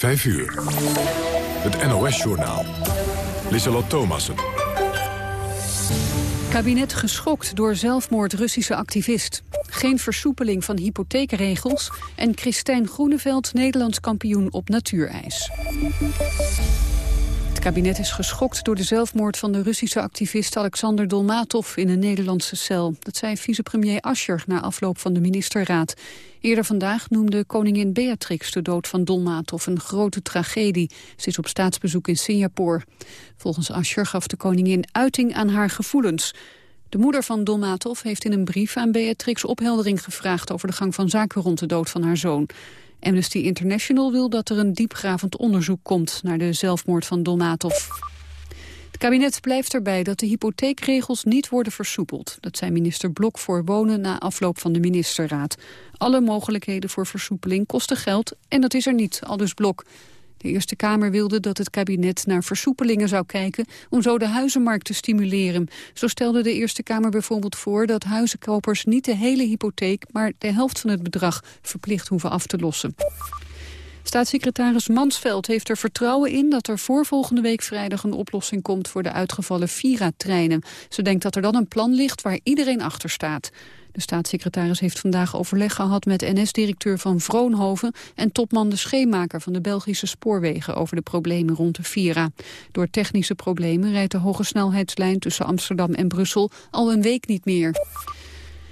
5 uur. Het NOS-journaal. Lieselot Thomassen. Kabinet geschokt door zelfmoord Russische activist. Geen versoepeling van hypotheekregels. En Christijn Groeneveld Nederlands kampioen op natuurijs. Kabinet is geschokt door de zelfmoord van de Russische activist Alexander Dolmatov in een Nederlandse cel. Dat zei vicepremier Ascher na afloop van de ministerraad. Eerder vandaag noemde koningin Beatrix de dood van Dolmatov een grote tragedie. Ze is op staatsbezoek in Singapore. Volgens Ascher gaf de koningin uiting aan haar gevoelens. De moeder van Dolmatov heeft in een brief aan Beatrix opheldering gevraagd over de gang van zaken rond de dood van haar zoon. Amnesty International wil dat er een diepgravend onderzoek komt naar de zelfmoord van Dolmatov. Het kabinet blijft erbij dat de hypotheekregels niet worden versoepeld. Dat zei minister Blok voor Wonen na afloop van de ministerraad. Alle mogelijkheden voor versoepeling kosten geld en dat is er niet, aldus Blok. De Eerste Kamer wilde dat het kabinet naar versoepelingen zou kijken om zo de huizenmarkt te stimuleren. Zo stelde de Eerste Kamer bijvoorbeeld voor dat huizenkopers niet de hele hypotheek, maar de helft van het bedrag verplicht hoeven af te lossen. Staatssecretaris Mansveld heeft er vertrouwen in dat er voor volgende week vrijdag een oplossing komt voor de uitgevallen Vira-treinen. Ze denkt dat er dan een plan ligt waar iedereen achter staat. De staatssecretaris heeft vandaag overleg gehad met NS-directeur van Vroonhoven en topman de Scheemaker van de Belgische spoorwegen over de problemen rond de Vira. Door technische problemen rijdt de hoge snelheidslijn tussen Amsterdam en Brussel al een week niet meer.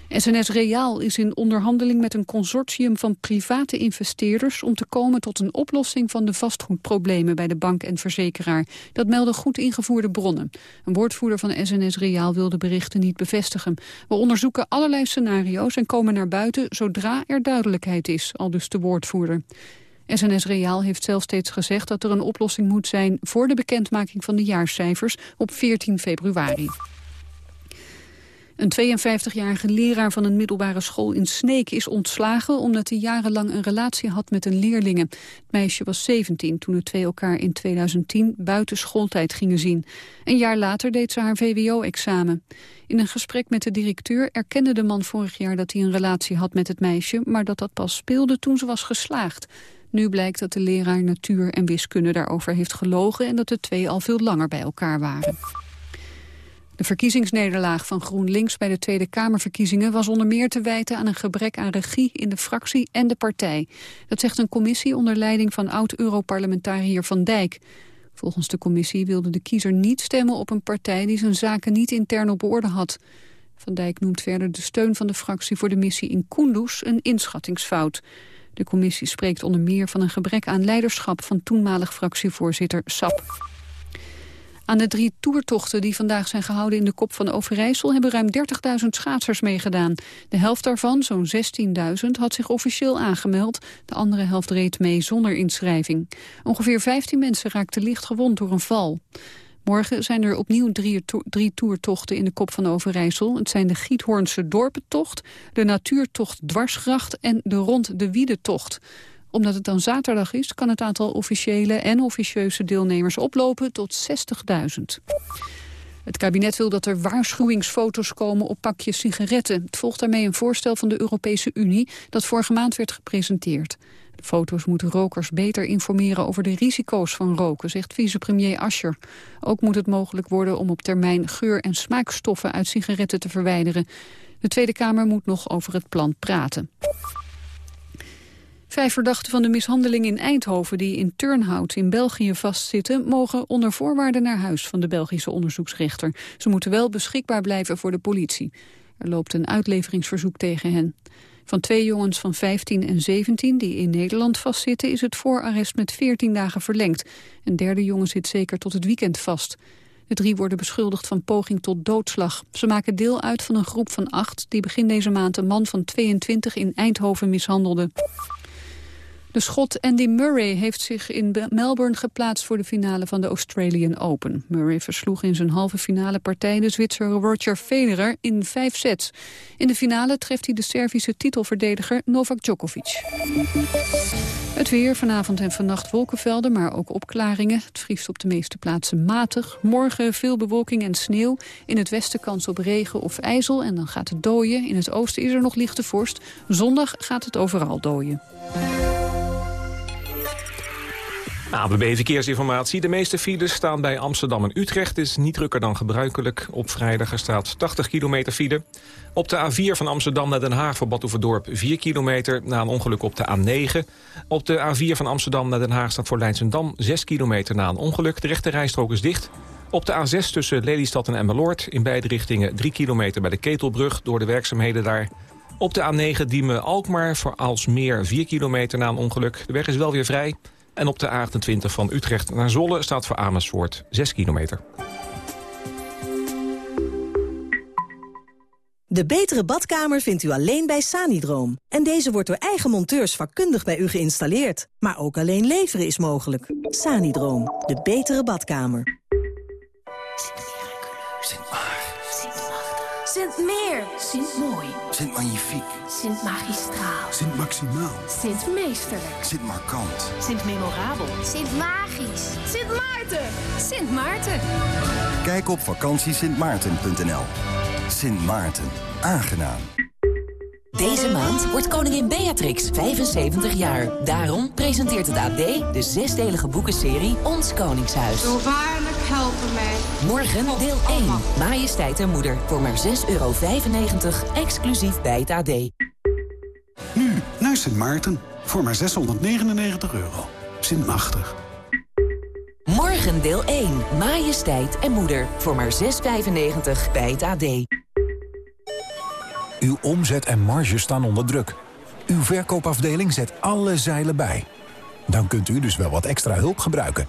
SNS Reaal is in onderhandeling met een consortium van private investeerders om te komen tot een oplossing van de vastgoedproblemen bij de bank en verzekeraar. Dat melden goed ingevoerde bronnen. Een woordvoerder van SNS Reaal wil de berichten niet bevestigen. We onderzoeken allerlei scenario's en komen naar buiten zodra er duidelijkheid is, al dus de woordvoerder. SNS Reaal heeft zelf steeds gezegd dat er een oplossing moet zijn voor de bekendmaking van de jaarcijfers op 14 februari. Een 52-jarige leraar van een middelbare school in Sneek is ontslagen omdat hij jarenlang een relatie had met een leerlinge. Het meisje was 17 toen de twee elkaar in 2010 buiten schooltijd gingen zien. Een jaar later deed ze haar VWO-examen. In een gesprek met de directeur erkende de man vorig jaar dat hij een relatie had met het meisje, maar dat dat pas speelde toen ze was geslaagd. Nu blijkt dat de leraar natuur en wiskunde daarover heeft gelogen en dat de twee al veel langer bij elkaar waren. De verkiezingsnederlaag van GroenLinks bij de Tweede Kamerverkiezingen was onder meer te wijten aan een gebrek aan regie in de fractie en de partij. Dat zegt een commissie onder leiding van oud-Europarlementariër Van Dijk. Volgens de commissie wilde de kiezer niet stemmen op een partij die zijn zaken niet intern op orde had. Van Dijk noemt verder de steun van de fractie voor de missie in Kunduz een inschattingsfout. De commissie spreekt onder meer van een gebrek aan leiderschap van toenmalig fractievoorzitter Sap. Aan de drie toertochten die vandaag zijn gehouden in de Kop van Overijssel... hebben ruim 30.000 schaatsers meegedaan. De helft daarvan, zo'n 16.000, had zich officieel aangemeld. De andere helft reed mee zonder inschrijving. Ongeveer 15 mensen raakten licht gewond door een val. Morgen zijn er opnieuw drie, toertochten in de Kop van Overijssel. Het zijn de Giethoornse Dorpentocht, de Natuurtocht Dwarsgracht... en de Rond de Wiedetocht omdat het dan zaterdag is, kan het aantal officiële en officieuze deelnemers oplopen tot 60.000. Het kabinet wil dat er waarschuwingsfoto's komen op pakjes sigaretten. Het volgt daarmee een voorstel van de Europese Unie dat vorige maand werd gepresenteerd. De foto's moeten rokers beter informeren over de risico's van roken, zegt vicepremier Ascher. Ook moet het mogelijk worden om op termijn geur- en smaakstoffen uit sigaretten te verwijderen. De Tweede Kamer moet nog over het plan praten. Vijf verdachten van de mishandeling in Eindhoven die in Turnhout in België vastzitten... mogen onder voorwaarden naar huis van de Belgische onderzoeksrechter. Ze moeten wel beschikbaar blijven voor de politie. Er loopt een uitleveringsverzoek tegen hen. Van twee jongens van 15 en 17 die in Nederland vastzitten... is het voorarrest met 14 dagen verlengd. Een derde jongen zit zeker tot het weekend vast. De drie worden beschuldigd van poging tot doodslag. Ze maken deel uit van een groep van acht... die begin deze maand een man van 22 in Eindhoven mishandelde. De schot Andy Murray heeft zich in Melbourne geplaatst voor de finale van de Australian Open. Murray versloeg in zijn halve finale partij de Zwitser Roger Federer in vijf sets. In de finale treft hij de Servische titelverdediger Novak Djokovic. Het weer, vanavond en vannacht wolkenvelden, maar ook opklaringen. Het vriest op de meeste plaatsen matig. Morgen veel bewolking en sneeuw. In het westen kans op regen of ijzel en dan gaat het dooien. In het oosten is er nog lichte vorst. Zondag gaat het overal dooien. ABB Verkeersinformatie. De meeste files staan bij Amsterdam en Utrecht. Het is niet drukker dan gebruikelijk. Op vrijdag er staat 80 kilometer file. Op de A4 van Amsterdam naar Den Haag voor Badhoevedorp 4 kilometer... na een ongeluk op de A9. Op de A4 van Amsterdam naar Den Haag staat voor Leidsendam 6 kilometer na een ongeluk. De rechte rijstrook is dicht. Op de A6 tussen Lelystad en Emmeloord in beide richtingen 3 kilometer bij de Ketelbrug... door de werkzaamheden daar... Op de A9 Diemen-Alkmaar voor Alsmeer 4 kilometer na een ongeluk. De weg is wel weer vrij. En op de A28 van Utrecht naar Zolle staat voor Amersfoort 6 kilometer. De betere badkamer vindt u alleen bij Sanidroom. En deze wordt door eigen monteurs vakkundig bij u geïnstalleerd. Maar ook alleen leveren is mogelijk. Sanidroom, de betere badkamer. Sint Meer. Sint Mooi. Sint Magnifiek. Sint Magistraal. Sint Maximaal. Sint Meesterlijk. Sint Markant. Sint Memorabel. Sint Magisch. Sint Maarten. Sint Maarten. Kijk op vakantiesintmaarten.nl. Sint Maarten. Aangenaam. Deze maand wordt koningin Beatrix 75 jaar. Daarom presenteert het AD de zesdelige boekenserie Ons Koningshuis. Zo helpen mij. Morgen deel 1, Majesteit en Moeder, voor maar 6,95 euro, exclusief bij het AD. Nu naar Sint Maarten, voor maar 699 euro. Sint Machtig. Morgen deel 1, Majesteit en Moeder, voor maar 6,95 bij het AD. Uw omzet en marge staan onder druk. Uw verkoopafdeling zet alle zeilen bij. Dan kunt u dus wel wat extra hulp gebruiken.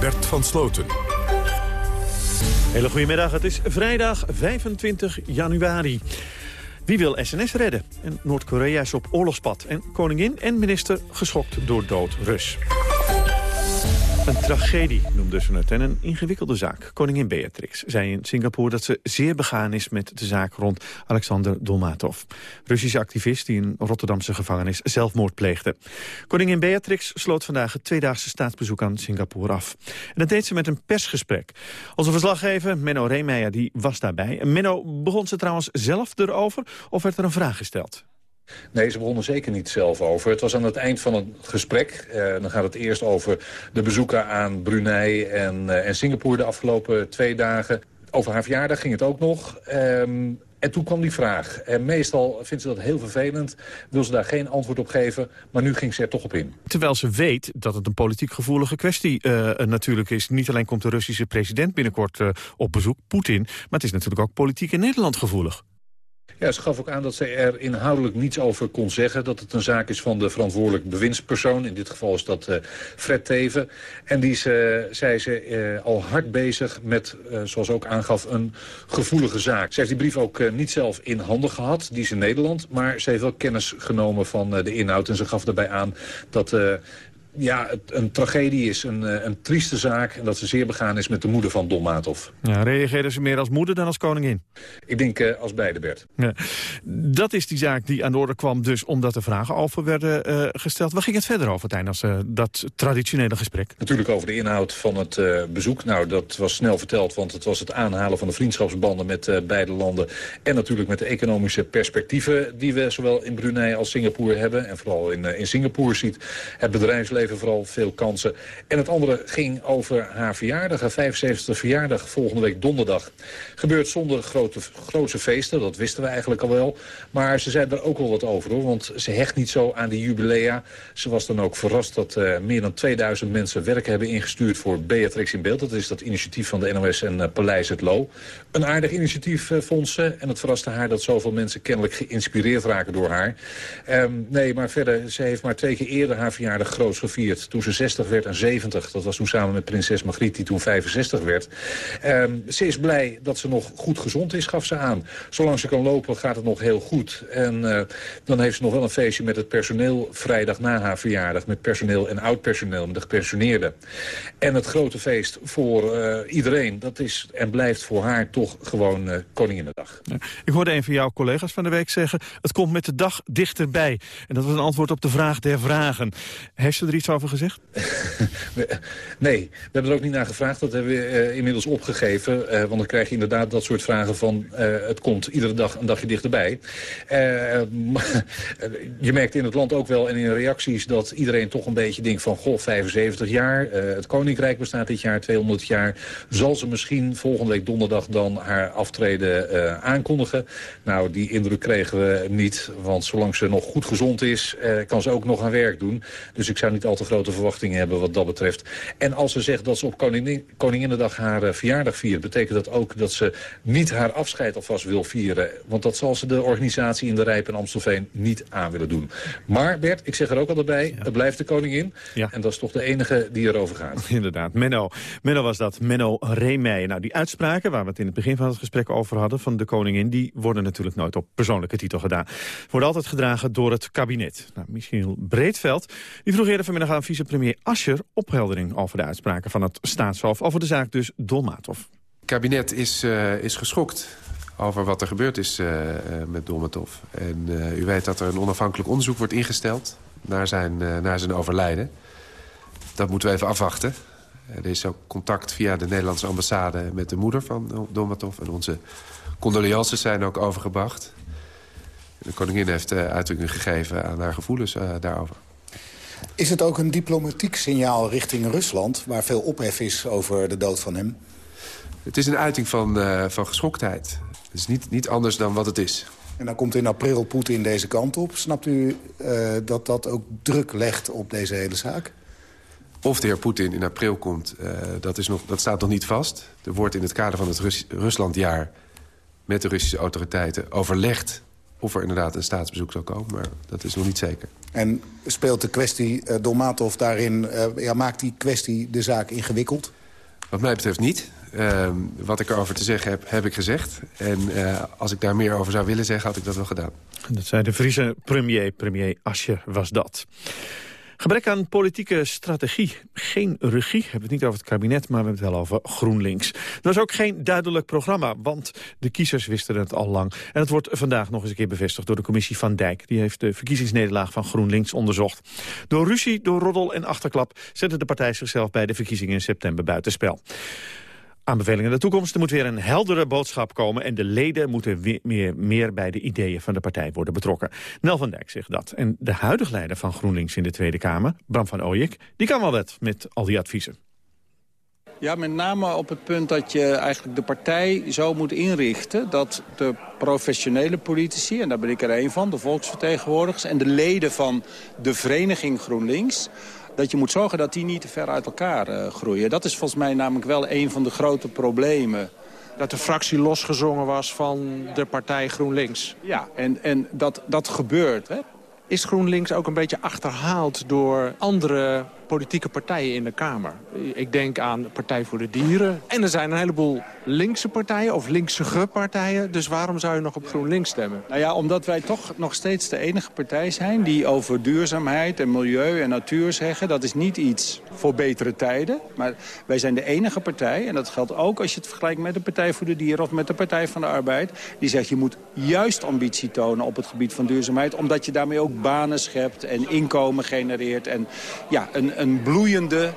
Bert van Sloten. Hele goedemiddag, het is vrijdag 25 januari. Wie wil SNS redden? En Noord-Korea is op oorlogspad. En koningin en minister geschokt door dood Rus. Een tragedie noemden ze het en een ingewikkelde zaak. Koningin Beatrix zei in Singapore dat ze zeer begaan is met de zaak rond Alexander Dolmatov. Russische activist die in Rotterdamse gevangenis zelfmoord pleegde. Koningin Beatrix sloot vandaag het tweedaagse staatsbezoek aan Singapore af. En dat deed ze met een persgesprek. Onze verslaggever Menno Reemeijer die was daarbij. Menno, begon ze trouwens zelf erover of werd er een vraag gesteld? Nee, ze begonnen zeker niet zelf over. Het was aan het eind van het gesprek. Eh, dan gaat het eerst over de bezoeken aan Brunei en, uh, en Singapore de afgelopen twee dagen. Over haar verjaardag ging het ook nog. Um, en toen kwam die vraag. En meestal vindt ze dat heel vervelend. Wil ze daar geen antwoord op geven. Maar nu ging ze er toch op in. Terwijl ze weet dat het een politiek gevoelige kwestie uh, natuurlijk is. Niet alleen komt de Russische president binnenkort op bezoek, Poetin. Maar het is natuurlijk ook politiek in Nederland gevoelig. Ja, ze gaf ook aan dat ze er inhoudelijk niets over kon zeggen. Dat het een zaak is van de verantwoordelijk bewindspersoon. In dit geval is dat uh, Fred Teven. En die is, uh, zei ze, uh, al hard bezig met, zoals ook aangaf, een gevoelige zaak. Ze heeft die brief ook niet zelf in handen gehad. Die is in Nederland. Maar ze heeft wel kennis genomen van de inhoud. En ze gaf daarbij aan dat ja, het een tragedie is, een, eh, een trieste zaak... en dat ze zeer begaan is met de moeder van Don Maatov. Ja, reageerde ze meer als moeder dan als koningin? Ik denk uh, als beide, Bert. Ja. Dat is die zaak die aan de orde kwam dus omdat er vragen over werden uh, gesteld. Waar ging het verder over tijdens uh, dat traditionele gesprek? Natuurlijk over de inhoud van het bezoek. Nou, dat was snel verteld, want het was het aanhalen van de vriendschapsbanden met beide landen. En natuurlijk met de economische perspectieven die we zowel in Brunei als Singapore hebben. En vooral in, in Singapore ziet het bedrijfsleven vooral veel kansen. En het andere ging over haar verjaardag, haar 75e verjaardag volgende week donderdag. Gebeurt zonder grote, grootse feesten, dat wisten we eigenlijk al wel. Maar ze zei er ook wel wat over hoor, want ze hecht niet zo aan die jubilea. Ze was dan ook verrast dat uh, meer dan 2000 mensen werk hebben ingestuurd voor Beatrix in Beeld. Dat is dat initiatief van de NOS en uh, Paleis het Loo. Een aardig initiatief uh, vond ze en het verraste haar dat zoveel mensen kennelijk geïnspireerd raken door haar. Um, nee, maar verder, ze heeft maar twee keer eerder haar verjaardag groots gevierd toen ze 60 werd en 70. Dat was toen samen met prinses Margriet die toen 65 werd. Ehm, ze is blij dat ze nog goed gezond is, gaf ze aan. Zolang ze kan lopen gaat het nog heel goed. En eh, dan heeft ze nog wel een feestje met het personeel vrijdag na haar verjaardag. Met personeel en oud personeel, met de gepensioneerden. En het grote feest voor eh, iedereen, dat is en blijft voor haar toch gewoon uh, Koninginnedag. Ja. Ik hoorde een van jouw collega's van de week zeggen... het komt met de dag dichterbij. En dat was een antwoord op de vraag der vragen. Heeft iets over gezegd? nee, we hebben er ook niet naar gevraagd. Dat hebben we uh, inmiddels opgegeven. Uh, want dan krijg je inderdaad dat soort vragen van... het komt iedere dag een dagje dichterbij. je merkt in het land ook wel en in reacties... dat iedereen toch een beetje denkt van... goh, 75 jaar, het Koninkrijk bestaat dit jaar 200 jaar. Zal ze misschien volgende week donderdag dan haar aftreden aankondigen? Nou, die indruk kregen we niet. Want zolang ze nog goed gezond is, kan ze ook nog aan werk doen. Dus ik zou niet al te grote verwachtingen hebben wat dat betreft. En als ze zegt dat ze op Koningin, Koninginnedag haar uh, verjaardag viert... betekent dat ook dat ze niet haar afscheid alvast wil vieren. Want dat zal ze de organisatie in de Rijp en Amstelveen niet aan willen doen. Maar Bert, ik zeg er ook al bij, ja. er blijft de koningin. Ja. En dat is toch de enige die erover gaat. Inderdaad, Menno. Menno was dat, Menno Reemeijer. Nou, die uitspraken waar we het in het begin van het gesprek over hadden... van de koningin, die worden natuurlijk nooit op persoonlijke titel gedaan. Worden altijd gedragen door het kabinet. Nou, Michiel Breedveld die vroeg eerder vanmiddag aan vicepremier Ascher... opheldering over de uitspraken van het staatshoofd... over de zaak dus Dolmatov. Het kabinet is, uh, is geschokt over wat er gebeurd is uh, uh, met Dolmatov. En u weet dat er een onafhankelijk onderzoek wordt ingesteld... naar zijn, naar zijn overlijden. Dat moeten we even afwachten. Er is ook contact via de Nederlandse ambassade met de moeder van Dolmatov. En onze condolences zijn ook overgebracht. De koningin heeft uitdrukking gegeven aan haar gevoelens daarover. Is het ook een diplomatiek signaal richting Rusland... waar veel ophef is over de dood van hem? Het is een uiting van, uh, van geschoktheid. Het is niet, niet anders dan wat het is. En dan komt in april Poetin deze kant op. Snapt u dat dat ook druk legt op deze hele zaak? Of de heer Poetin in april komt, uh, dat, is nog, dat staat nog niet vast. Er wordt in het kader van het Rus Ruslandjaar met de Russische autoriteiten overlegd... of er inderdaad een staatsbezoek zal komen, maar dat is nog niet zeker. En speelt de kwestie uh, Dolmatov daarin... Uh, ja, maakt die kwestie de zaak ingewikkeld? Wat mij betreft niet. Uh, wat ik erover te zeggen heb, heb ik gezegd. En uh, als ik daar meer over zou willen zeggen, had ik dat wel gedaan. Dat zei de Friese premier, premier Asje was dat. Gebrek aan politieke strategie. Geen regie. We hebben het niet over het kabinet, maar we hebben het wel over GroenLinks. Er was ook geen duidelijk programma, want de kiezers wisten het al lang. En het wordt vandaag nog eens een keer bevestigd door de commissie Van Dijk. Die heeft de verkiezingsnederlaag van GroenLinks onderzocht. Door ruzie, door roddel en achterklap zette de partij zichzelf bij de verkiezingen in september buitenspel. Aanbevelingen in de toekomst. Er moet weer een heldere boodschap komen... en de leden moeten meer, meer bij de ideeën van de partij worden betrokken. Nel van Dijk zegt dat. En de huidige leider van GroenLinks in de Tweede Kamer, Bram van Ooyek... die kan wel wat met al die adviezen. Ja, met name op het punt dat je eigenlijk de partij zo moet inrichten... dat de professionele politici, en daar ben ik er een van, de volksvertegenwoordigers... en de leden van de vereniging GroenLinks dat je moet zorgen dat die niet te ver uit elkaar uh, groeien. Dat is volgens mij namelijk wel een van de grote problemen. Dat de fractie losgezongen was van de partij GroenLinks. Ja, en, en dat, dat gebeurt. Hè. Is GroenLinks ook een beetje achterhaald door andere politieke partijen in de Kamer. Ik denk aan Partij voor de Dieren. En er zijn een heleboel linkse partijen of linkse partijen. Dus waarom zou je nog op GroenLinks stemmen? Nou ja, omdat wij toch nog steeds de enige partij zijn... die over duurzaamheid en milieu en natuur zeggen... dat is niet iets voor betere tijden. Maar wij zijn de enige partij, en dat geldt ook als je het vergelijkt... met de Partij voor de Dieren of met de Partij van de Arbeid... die zegt je moet juist ambitie tonen op het gebied van duurzaamheid... omdat je daarmee ook banen schept en inkomen genereert... en ja, een, een bloeiende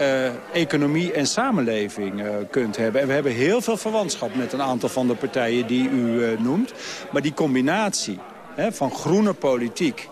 uh, economie en samenleving uh, kunt hebben. En we hebben heel veel verwantschap met een aantal van de partijen die u uh, noemt. Maar die combinatie hè, van groene politiek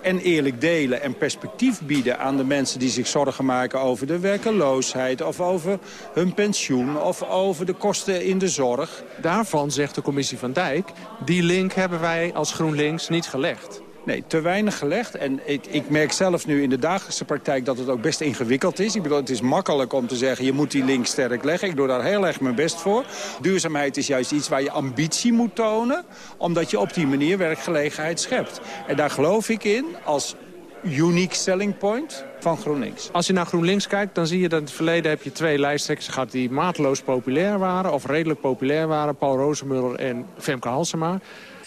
en eerlijk delen en perspectief bieden aan de mensen die zich zorgen maken over de werkeloosheid of over hun pensioen of over de kosten in de zorg. Daarvan zegt de commissie van Dijk, die link hebben wij als GroenLinks niet gelegd. Nee, te weinig gelegd. En ik, ik, merk zelf nu in de dagelijkse praktijk dat het ook best ingewikkeld is. Ik bedoel, het is makkelijk om te zeggen, je moet die link sterk leggen. Ik doe daar heel erg mijn best voor. Duurzaamheid is juist iets waar je ambitie moet tonen. Omdat je op die manier werkgelegenheid schept. En daar geloof ik in, als unique selling point van GroenLinks. Als je naar GroenLinks kijkt, dan zie je dat in het verleden heb je twee lijsttrekkers gehad die mateloos populair waren, of redelijk populair waren, Paul Rozemuller en Femke Halsema.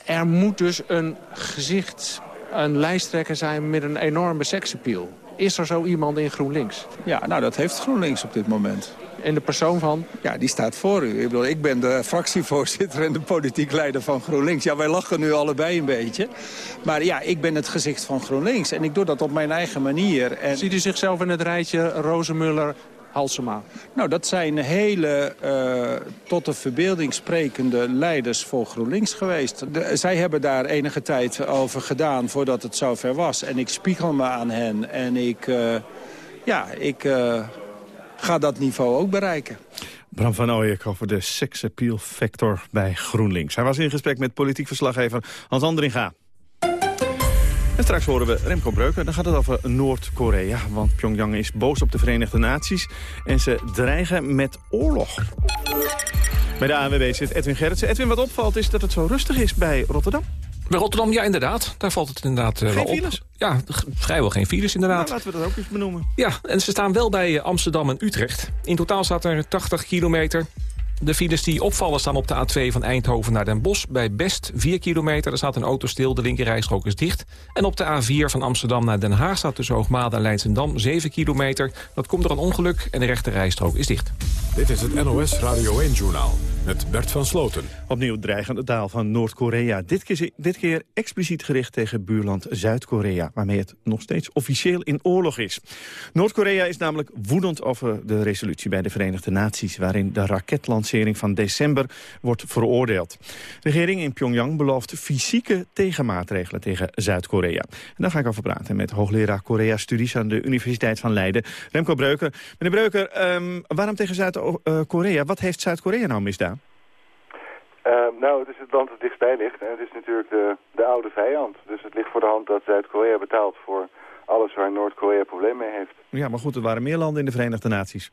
Er moet dus een gezicht, een lijsttrekker zijn met een enorme seksappeal. Is er zo iemand in GroenLinks? Ja, nou dat heeft GroenLinks op dit moment. En de persoon van? Ja, die staat voor u. Ik, bedoel, ik ben de fractievoorzitter en de politiek leider van GroenLinks. Ja, wij lachen nu allebei een beetje. Maar ja, ik ben het gezicht van GroenLinks. En ik doe dat op mijn eigen manier. En... Ziet u zichzelf in het rijtje Rozemuller, Halsema? Nou, dat zijn hele uh, tot de verbeelding sprekende leiders voor GroenLinks geweest. De, zij hebben daar enige tijd over gedaan voordat het zover was. En ik spiegel me aan hen en ik... Uh, ja, ik... Uh, ga dat niveau ook bereiken. Bram van Ooyek over de sex-appeal factor bij GroenLinks. Hij was in gesprek met politiek verslaggever Hans Andringa. En straks horen we Remco Breuken. Dan gaat het over Noord-Korea. Want Pyongyang is boos op de Verenigde Naties. En ze dreigen met oorlog. Bij de ANWB zit Edwin Gerritsen. Edwin, wat opvalt is dat het zo rustig is bij Rotterdam. Bij Rotterdam, ja inderdaad. Daar valt het inderdaad uh, geen wel files? op. Ja, vrijwel geen files inderdaad. Nou, laten we dat ook eens benoemen. Ja, en ze staan wel bij Amsterdam en Utrecht. In totaal staat er 80 kilometer. De files die opvallen staan op de A2 van Eindhoven naar Den Bosch. Bij Best 4 kilometer. Er staat een auto stil, de linkerrijstrook is dicht. En op de A4 van Amsterdam naar Den Haag staat tussen Hoogmade en Leidsendam 7 kilometer. Dat komt door een ongeluk en de rechterrijstrook is dicht. Dit is het NOS Radio 1-journaal met Bert van Sloten. Opnieuw dreigende taal van Noord-Korea. Dit keer, dit keer expliciet gericht tegen buurland Zuid-Korea... waarmee het nog steeds officieel in oorlog is. Noord-Korea is namelijk woedend over de resolutie bij de Verenigde Naties... waarin de van december wordt veroordeeld. De regering in Pyongyang belooft fysieke tegenmaatregelen tegen Zuid-Korea. En daar ga ik over praten met hoogleraar Korea-studies... aan de Universiteit van Leiden, Remco Breuker. Meneer Breuker, um, waarom tegen Zuid-Korea? Wat heeft Zuid-Korea nou misdaan? Uh, nou, het is het land dat dichtstbij ligt en het is natuurlijk de, de oude vijand. Dus het ligt voor de hand dat Zuid-Korea betaalt voor alles waar Noord-Korea problemen mee heeft. Ja, maar goed, er waren meer landen in de Verenigde Naties.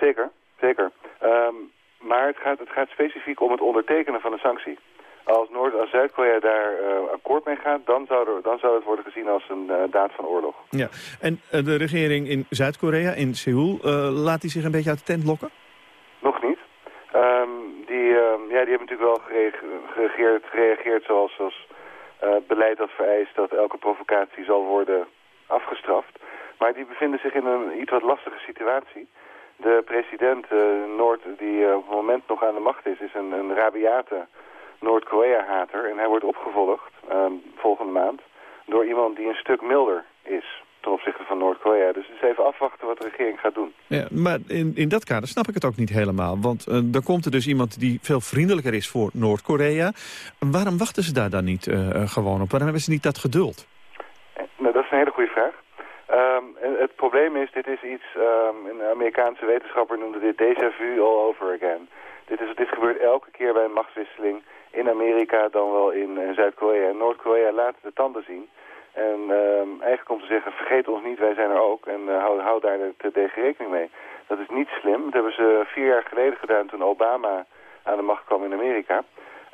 Zeker, zeker. Um, maar het gaat, het gaat specifiek om het ondertekenen van een sanctie. Als, Noord, als Zuid-Korea daar uh, akkoord mee gaat, dan zou, er, dan zou het worden gezien als een uh, daad van oorlog. Ja, en uh, de regering in Zuid-Korea, in Seoul, laat die zich een beetje uit de tent lokken? Nog niet. Um, die, uh, ja, die hebben natuurlijk wel gereageerd, gereageerd zoals, zoals beleid dat vereist dat elke provocatie zal worden afgestraft. Maar die bevinden zich in een iets wat lastige situatie. De president uh, Noord, die op het moment nog aan de macht is, is een, een rabiate Noord-Korea-hater. En hij wordt opgevolgd volgende maand door iemand die een stuk milder is ten opzichte van Noord-Korea. Dus het is even afwachten wat de regering gaat doen. Ja, maar in, in dat kader snap ik het ook niet helemaal. Want uh, dan komt er dus iemand die veel vriendelijker is voor Noord-Korea. Waarom wachten ze daar dan niet uh, gewoon op? Waarom hebben ze niet dat geduld? Nou, dat is een hele goede vraag. Um, het probleem is, dit is iets, um, een Amerikaanse wetenschapper noemde dit déjà vu all over again. Dit, is, dit gebeurt elke keer bij een machtswisseling in Amerika dan wel in, in Zuid-Korea. En Noord-Korea laat de tanden zien. En uh, eigenlijk om te zeggen, vergeet ons niet, wij zijn er ook. En uh, hou, hou daar te tegen rekening mee. Dat is niet slim. Dat hebben ze vier jaar geleden gedaan toen Obama aan de macht kwam in Amerika.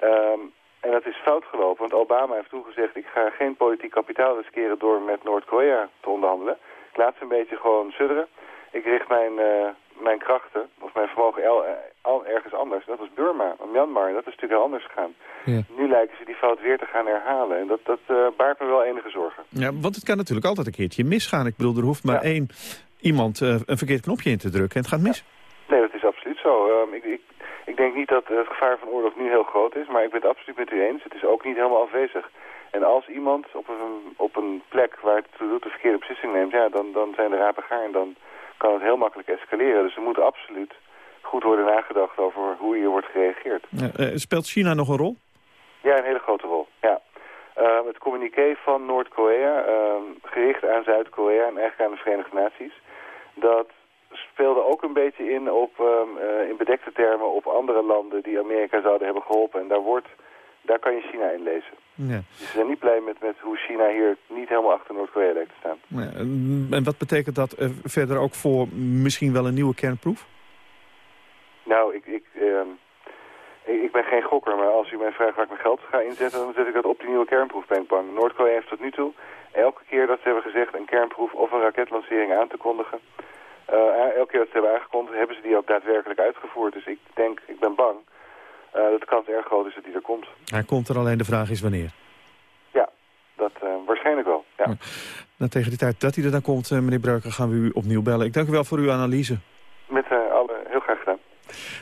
Um, en dat is fout gelopen, want Obama heeft toegezegd... ik ga geen politiek kapitaal riskeren door met Noord-Korea te onderhandelen. Ik laat ze een beetje gewoon sudderen. Ik richt mijn, uh, mijn krachten, of mijn vermogen el, al ergens anders. Dat was Burma, Myanmar, dat is natuurlijk heel anders gegaan. Ja. Nu lijken ze die fout weer te gaan herhalen. En dat, dat uh, baart me wel enige zorgen. Ja, want het kan natuurlijk altijd een keertje misgaan. Ik bedoel, er hoeft maar ja. één iemand uh, een verkeerd knopje in te drukken en het gaat mis. Ja. Nee, dat is absoluut zo. Um, ik, ik, ik denk niet dat het gevaar van oorlog nu heel groot is, maar ik ben het absoluut met u eens. Het is ook niet helemaal afwezig. En als iemand op een, op een plek waar het toe doet de verkeerde beslissing neemt, ja, dan, dan zijn de rapen gaar en dan kan het heel makkelijk escaleren. Dus er moet absoluut goed worden nagedacht over hoe hier wordt gereageerd. Ja, uh, speelt China nog een rol? Ja, een hele grote rol, ja. Uh, het communiqué van Noord-Korea, uh, gericht aan Zuid-Korea en eigenlijk aan de Verenigde Naties, dat speelde ook een beetje in op, um, uh, in bedekte termen op andere landen die Amerika zouden hebben geholpen. En daar, wordt, daar kan je China in lezen. Ja. Dus ze zijn niet blij met, met hoe China hier niet helemaal achter Noord-Korea lijkt te staan. Ja, en wat betekent dat uh, verder ook voor misschien wel een nieuwe kernproef? Nou, ik, ik, uh, Ik, ik ben geen gokker, maar als u mij vraagt waar ik mijn geld ga inzetten... dan zet ik dat op die nieuwe kernproef, ben ik bang. Noord-Korea heeft tot nu toe elke keer dat ze hebben gezegd... een kernproef of een raketlancering aan te kondigen... Uh, elke keer dat ze hebben aangekondigd, hebben ze die ook daadwerkelijk uitgevoerd. Dus ik denk, ik ben bang uh, dat de kans erg groot is dat die er komt. Hij komt er alleen, de vraag is wanneer. Ja, dat uh, waarschijnlijk wel, ja. ja. Nou, tegen die tijd dat hij er dan komt, meneer Breuker, gaan we u opnieuw bellen. Ik dank u wel voor uw analyse. Met alle, heel graag gedaan.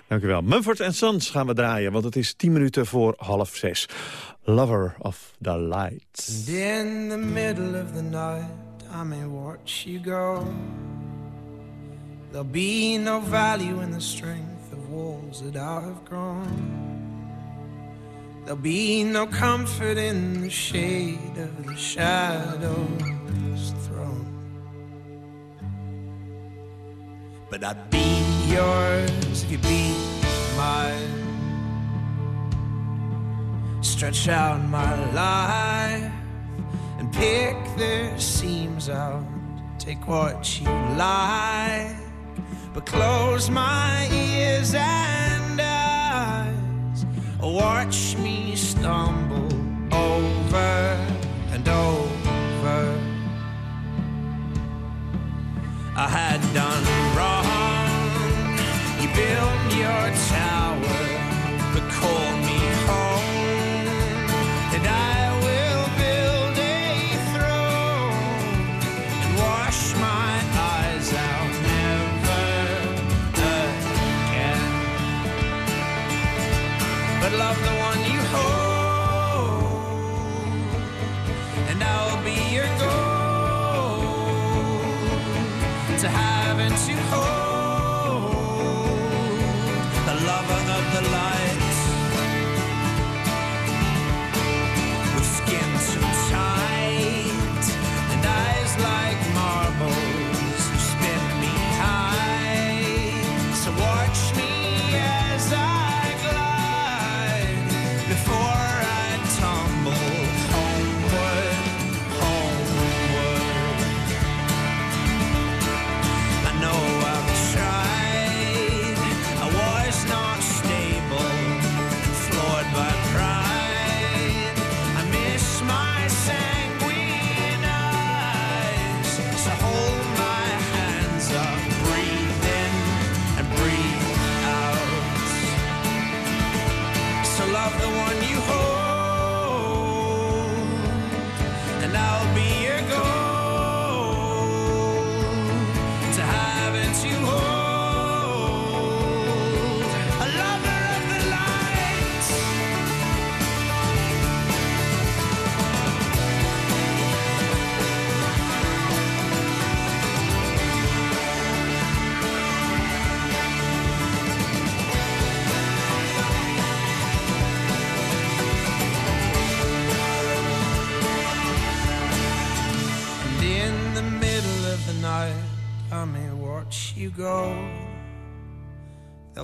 Dank u wel. Mumford Sons gaan we draaien, want het is tien minuten voor half zes. Lover of the Light. In the middle of the night, I may watch you go. There'll be no value in the strength of walls that I have grown. There'll be no comfort in the shade of the shadow's throne. But I'd be yours if you'd be mine. Stretch out my life and pick the seams out. Take what you like but close my ears and eyes. Watch me stumble over and over. I had done wrong. You built your tower, but call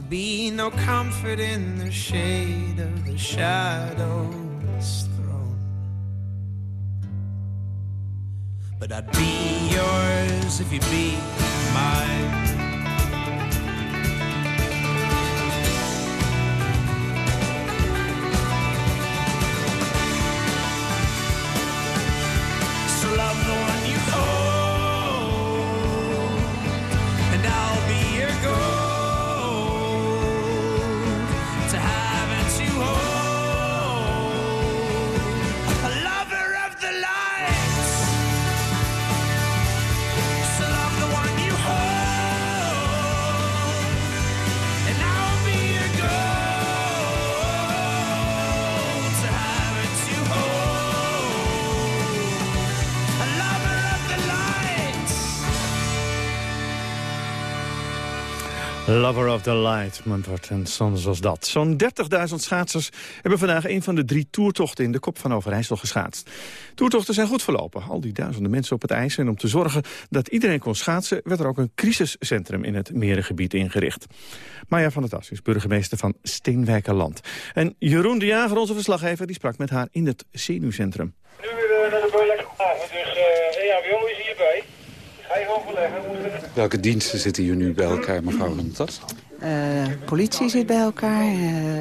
There'll be no comfort in the shade of the shadow's throne. But I'd be yours if you'd be mine. Lover of the Light, Mumford en Sons was dat. Zo'n 30.000 schaatsers hebben vandaag een van de drie toertochten in de Kop van Overijssel geschaatst. Toertochten zijn goed verlopen, al die duizenden mensen op het ijs. En om te zorgen dat iedereen kon schaatsen, werd er ook een crisiscentrum in het Merengebied ingericht. Maya van der Tas is burgemeester van Steenwijkerland. En Jeroen de Jager, onze verslaggever, die sprak met haar in het zenuwcentrum. Nu weer naar de boel lekker vragen. Dus uh, EHBO is hierbij. Ga je overleggen. Welke diensten zitten hier nu bij elkaar, mevrouw van Tas? politie zit bij elkaar,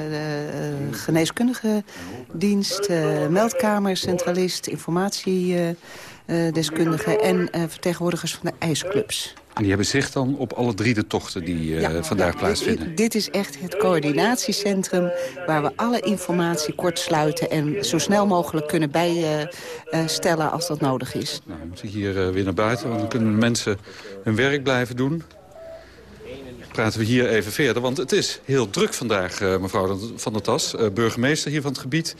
de geneeskundige dienst, meldkamer, centralist, informatiedeskundige en vertegenwoordigers van de ijsclubs. En die hebben zicht dan op alle drie de tochten die uh, vandaag plaatsvinden? Dit, dit, is echt het coördinatiecentrum waar we alle informatie kort sluiten... en zo snel mogelijk kunnen bijstellen uh, als dat nodig is. Nou, we moeten hier uh, weer naar buiten, want dan kunnen mensen hun werk blijven doen. Praten we hier even verder, want het is heel druk vandaag, mevrouw Van der Tas... burgemeester hier van het gebied.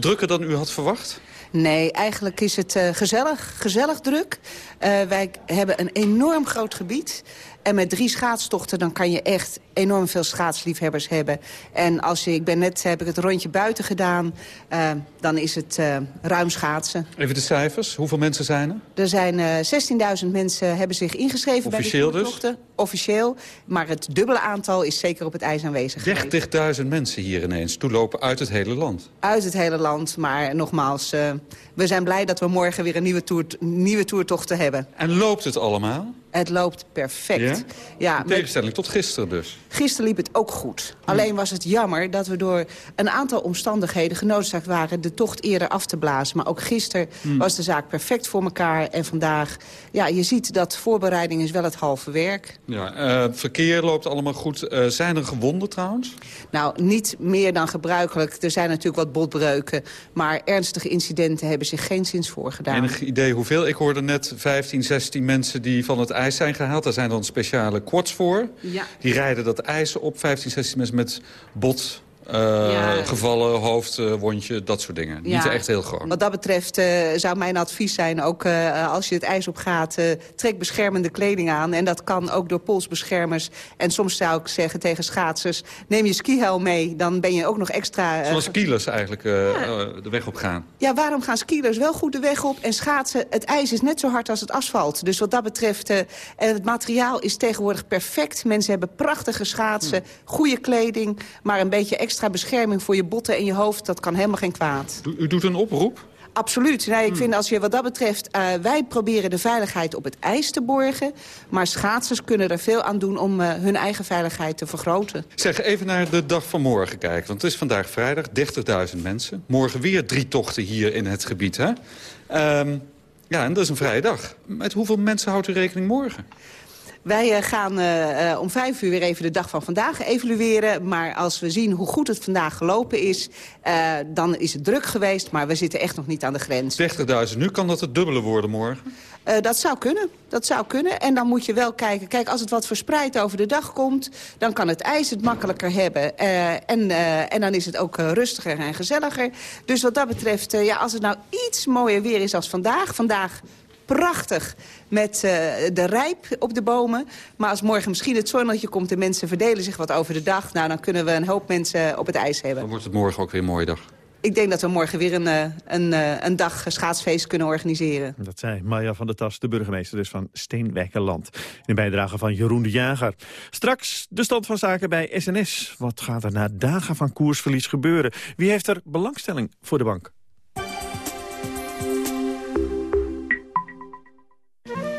drukker dan u had verwacht? Nee, eigenlijk is het uh, gezellig, gezellig druk. Uh, wij hebben een enorm groot gebied. En met drie schaatstochten dan kan je echt enorm veel schaatsliefhebbers hebben. En als je, ik ben net, heb ik het rondje buiten gedaan, uh, dan is het uh, ruim schaatsen. Even de cijfers, hoeveel mensen zijn er? Er zijn uh, 16.000 mensen hebben zich ingeschreven Officieel bij de dus? Officieel, maar het dubbele aantal is zeker op het ijs aanwezig 30.000 mensen hier ineens, toelopen uit het hele land? Uit het hele land, maar nogmaals, we zijn blij dat we morgen weer een nieuwe, toer, nieuwe toertocht hebben. En loopt het allemaal? Het loopt perfect. Ja? ja In tegenstelling met... tot gisteren dus? Gisteren liep het ook goed. Alleen was het jammer dat we door een aantal omstandigheden genoodzaakt waren de tocht eerder af te blazen. Maar ook gisteren hm. was de zaak perfect voor elkaar. En vandaag, ja, je ziet dat voorbereiding is wel het halve werk. Ja, uh, verkeer loopt allemaal goed. Uh, zijn er gewonden trouwens? Nou, niet meer dan gebruikelijk. Er zijn natuurlijk wat botbreuken. Maar ernstige incidenten hebben zich geen sinds voorgedaan. Enig idee hoeveel? Ik hoorde net 15, 16 mensen die van het ijs zijn gehaald. Daar zijn dan speciale quads voor. Ja. Die rijden dat ijs op, 15, 16 mensen met bot ja. gevallen, hoofdwondje, uh, dat soort dingen. Ja. Niet echt heel groot. Wat dat betreft uh, zou mijn advies zijn, ook als je het ijs op gaat... trek beschermende kleding aan. En dat kan ook door polsbeschermers. En soms zou ik zeggen tegen schaatsers... neem je skihelm mee, dan ben je ook nog extra... Zoals skielers eigenlijk de weg op gaan. Ja, waarom gaan skielers wel goed de weg op? En schaatsen, het ijs is net zo hard als het asfalt. Dus wat dat betreft, het materiaal is tegenwoordig perfect. Mensen hebben prachtige schaatsen, goede kleding... maar een beetje extra extra bescherming voor je botten en je hoofd, dat kan helemaal geen kwaad. U doet een oproep? Absoluut. Nee, ik vind als je wat dat betreft... Uh, wij proberen de veiligheid op het ijs te borgen. Maar schaatsers kunnen er veel aan doen om uh, hun eigen veiligheid te vergroten. Zeg, even naar de dag van morgen kijken. Want het is vandaag vrijdag, 30.000 mensen. Morgen weer drie tochten hier in het gebied, hè? Um, ja, en dat is een vrije dag. Met hoeveel mensen houdt u rekening morgen? Wij uh, gaan uh, uh, om vijf uur weer even de dag van vandaag evalueren. Maar als we zien hoe goed het vandaag gelopen is... dan is het druk geweest, maar we zitten echt nog niet aan de grens. 30.000, nu kan dat het dubbele worden morgen? dat zou kunnen, dat zou kunnen. En dan moet je wel kijken, kijk, als het wat verspreid over de dag komt... dan kan het ijs het makkelijker hebben. en, en dan is het ook rustiger en gezelliger. Dus wat dat betreft, ja, als het nou iets mooier weer is als vandaag... vandaag prachtig met uh, de rijp op de bomen. Maar als morgen misschien het zonnetje komt en mensen verdelen zich wat over de dag... nou, dan kunnen we een hoop mensen op het ijs hebben. Dan wordt het morgen ook weer een mooie dag. Ik denk dat we morgen weer een, eh, een, eh, een dag schaatsfeest kunnen organiseren. Dat zei Maya van der Tas, de burgemeester dus van Steenwijkerland. In bijdrage van Jeroen de Jager. Straks de stand van zaken bij SNS. Wat gaat er na dagen van koersverlies gebeuren? Wie heeft er belangstelling voor de bank?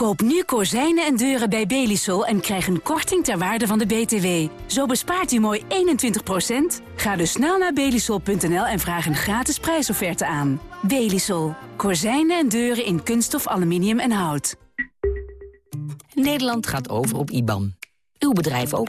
Koop nu kozijnen en deuren bij Belisol en krijg een korting ter waarde van de BTW. Zo bespaart u mooi 21%. Ga dus snel naar belisol.nl en vraag een gratis prijsofferte aan. Belisol. Kozijnen en deuren in kunststof, aluminium en hout. Nederland gaat over op IBAN. Uw bedrijf ook.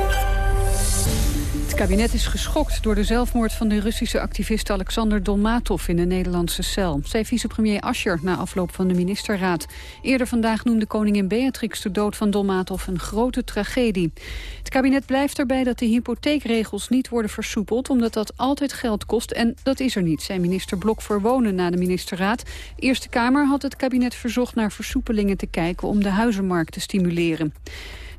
Kabinet is geschokt door de zelfmoord van de Russische activist Alexander Dolmatov in de Nederlandse cel. Zei vicepremier Ascher na afloop van de ministerraad. Eerder vandaag noemde koningin Beatrix de dood van Dolmatov een grote tragedie. Het kabinet blijft erbij dat de hypotheekregels niet worden versoepeld, omdat dat altijd geld kost. En dat is er niet, zei minister Blok voor Wonen na de ministerraad. De Eerste Kamer had het kabinet verzocht naar versoepelingen te kijken om de huizenmarkt te stimuleren.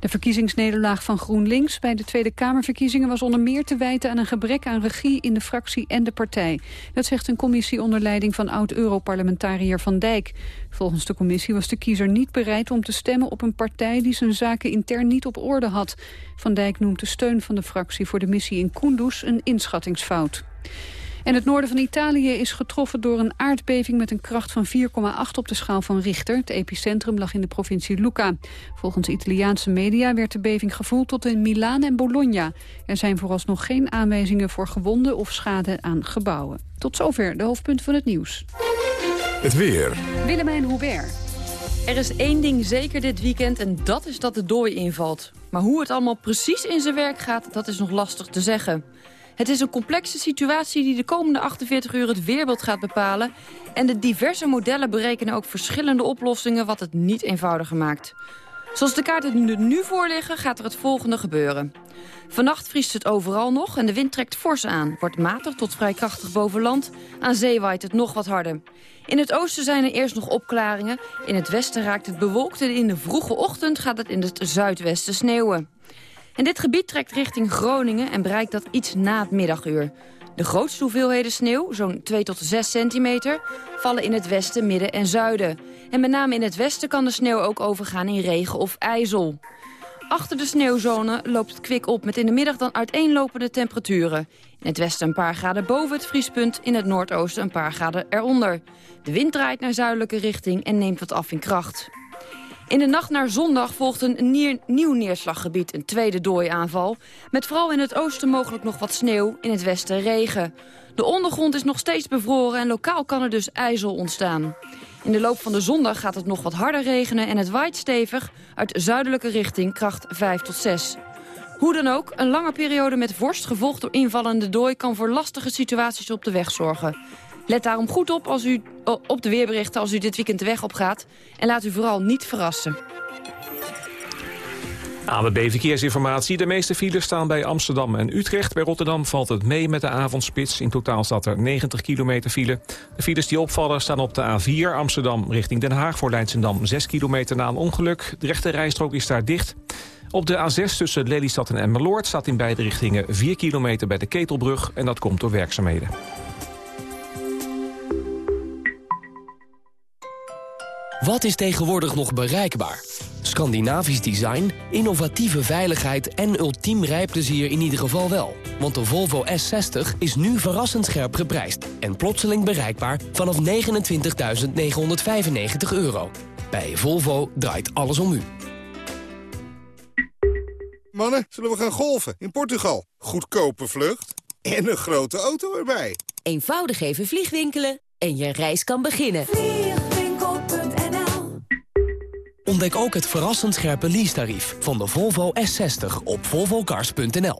De verkiezingsnederlaag van GroenLinks bij de Tweede Kamerverkiezingen was onder meer te wijten aan een gebrek aan regie in de fractie en de partij. Dat zegt een commissie onder leiding van oud-Europarlementariër Van Dijk. Volgens de commissie was de kiezer niet bereid om te stemmen op een partij die zijn zaken intern niet op orde had. Van Dijk noemt de steun van de fractie voor de missie in Kunduz een inschattingsfout. En het noorden van Italië is getroffen door een aardbeving met een kracht van 4,8 op de schaal van Richter. Het epicentrum lag in de provincie Lucca. Volgens Italiaanse media werd de beving gevoeld tot in Milaan en Bologna. Er zijn vooralsnog geen aanwijzingen voor gewonden of schade aan gebouwen. Tot zover de hoofdpunten van het nieuws. Het weer. Willemijn Hubert. Er is één ding zeker dit weekend en dat is dat de dooi invalt. Maar hoe het allemaal precies in zijn werk gaat, dat is nog lastig te zeggen. Het is een complexe situatie die de komende 48 uur het weerbeeld gaat bepalen. En de diverse modellen berekenen ook verschillende oplossingen wat het niet eenvoudiger maakt. Zoals de kaarten er nu voor liggen, gaat er het volgende gebeuren. Vannacht vriest het overal nog en de wind trekt fors aan. Wordt matig tot vrij krachtig boven land. Aan zee waait het nog wat harder. In het oosten zijn er eerst nog opklaringen. In het westen raakt het bewolkt en in de vroege ochtend gaat het in het zuidwesten sneeuwen. En dit gebied trekt richting Groningen en bereikt dat iets na het middaguur. De grootste hoeveelheden sneeuw, zo'n 2 tot 6 centimeter, vallen in het westen, midden en zuiden. En met name in het westen kan de sneeuw ook overgaan in regen of ijzel. Achter de sneeuwzone loopt het kwik op met in de middag dan uiteenlopende temperaturen. In het westen een paar graden boven het vriespunt, in het noordoosten een paar graden eronder. De wind draait naar zuidelijke richting en neemt wat af in kracht. In de nacht naar zondag volgt een nieuw neerslaggebied, een tweede dooiaanval. Met vooral in het oosten mogelijk nog wat sneeuw, in het westen regen. De ondergrond is nog steeds bevroren en lokaal kan er dus ijzel ontstaan. In de loop van de zondag gaat het nog wat harder regenen en het waait stevig uit zuidelijke richting kracht 5 tot 6. Hoe dan ook, een lange periode met vorst gevolgd door invallende dooi kan voor lastige situaties op de weg zorgen. Let daarom goed op, als u, op de weerberichten als u dit weekend de weg op gaat. En laat u vooral niet verrassen. ABB Verkeersinformatie. De meeste files staan bij Amsterdam en Utrecht. Bij Rotterdam valt het mee met de avondspits. In totaal staat er 90 kilometer file. De files die opvallen staan op de A4 Amsterdam richting Den Haag... voor Leidsendam 6 kilometer na een ongeluk. De rechte rijstrook is daar dicht. Op de A6 tussen Lelystad en Emmeloord staat in beide richtingen 4 kilometer bij de Ketelbrug. En dat komt door werkzaamheden. Wat is tegenwoordig nog bereikbaar? Scandinavisch design, innovatieve veiligheid en ultiem rijplezier in ieder geval wel. Want de Volvo S60 is nu verrassend scherp geprijsd... en plotseling bereikbaar vanaf 29.995 euro. Bij Volvo draait alles om u. Mannen, zullen we gaan golfen in Portugal? Goedkope vlucht en een grote auto erbij. Eenvoudig even vliegwinkelen en je reis kan beginnen. Ontdek ook het verrassend scherpe leasetarief van de Volvo S60 op volvocars.nl.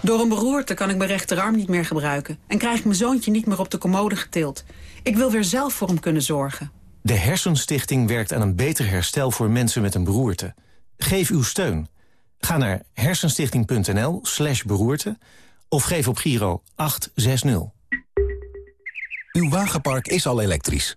Door een beroerte kan ik mijn rechterarm niet meer gebruiken... en krijg ik mijn zoontje niet meer op de commode getild. Ik wil weer zelf voor hem kunnen zorgen. De Hersenstichting werkt aan een beter herstel voor mensen met een beroerte. Geef uw steun. Ga naar hersenstichting.nl slash beroerte... of geef op Giro 860. Uw wagenpark is al elektrisch.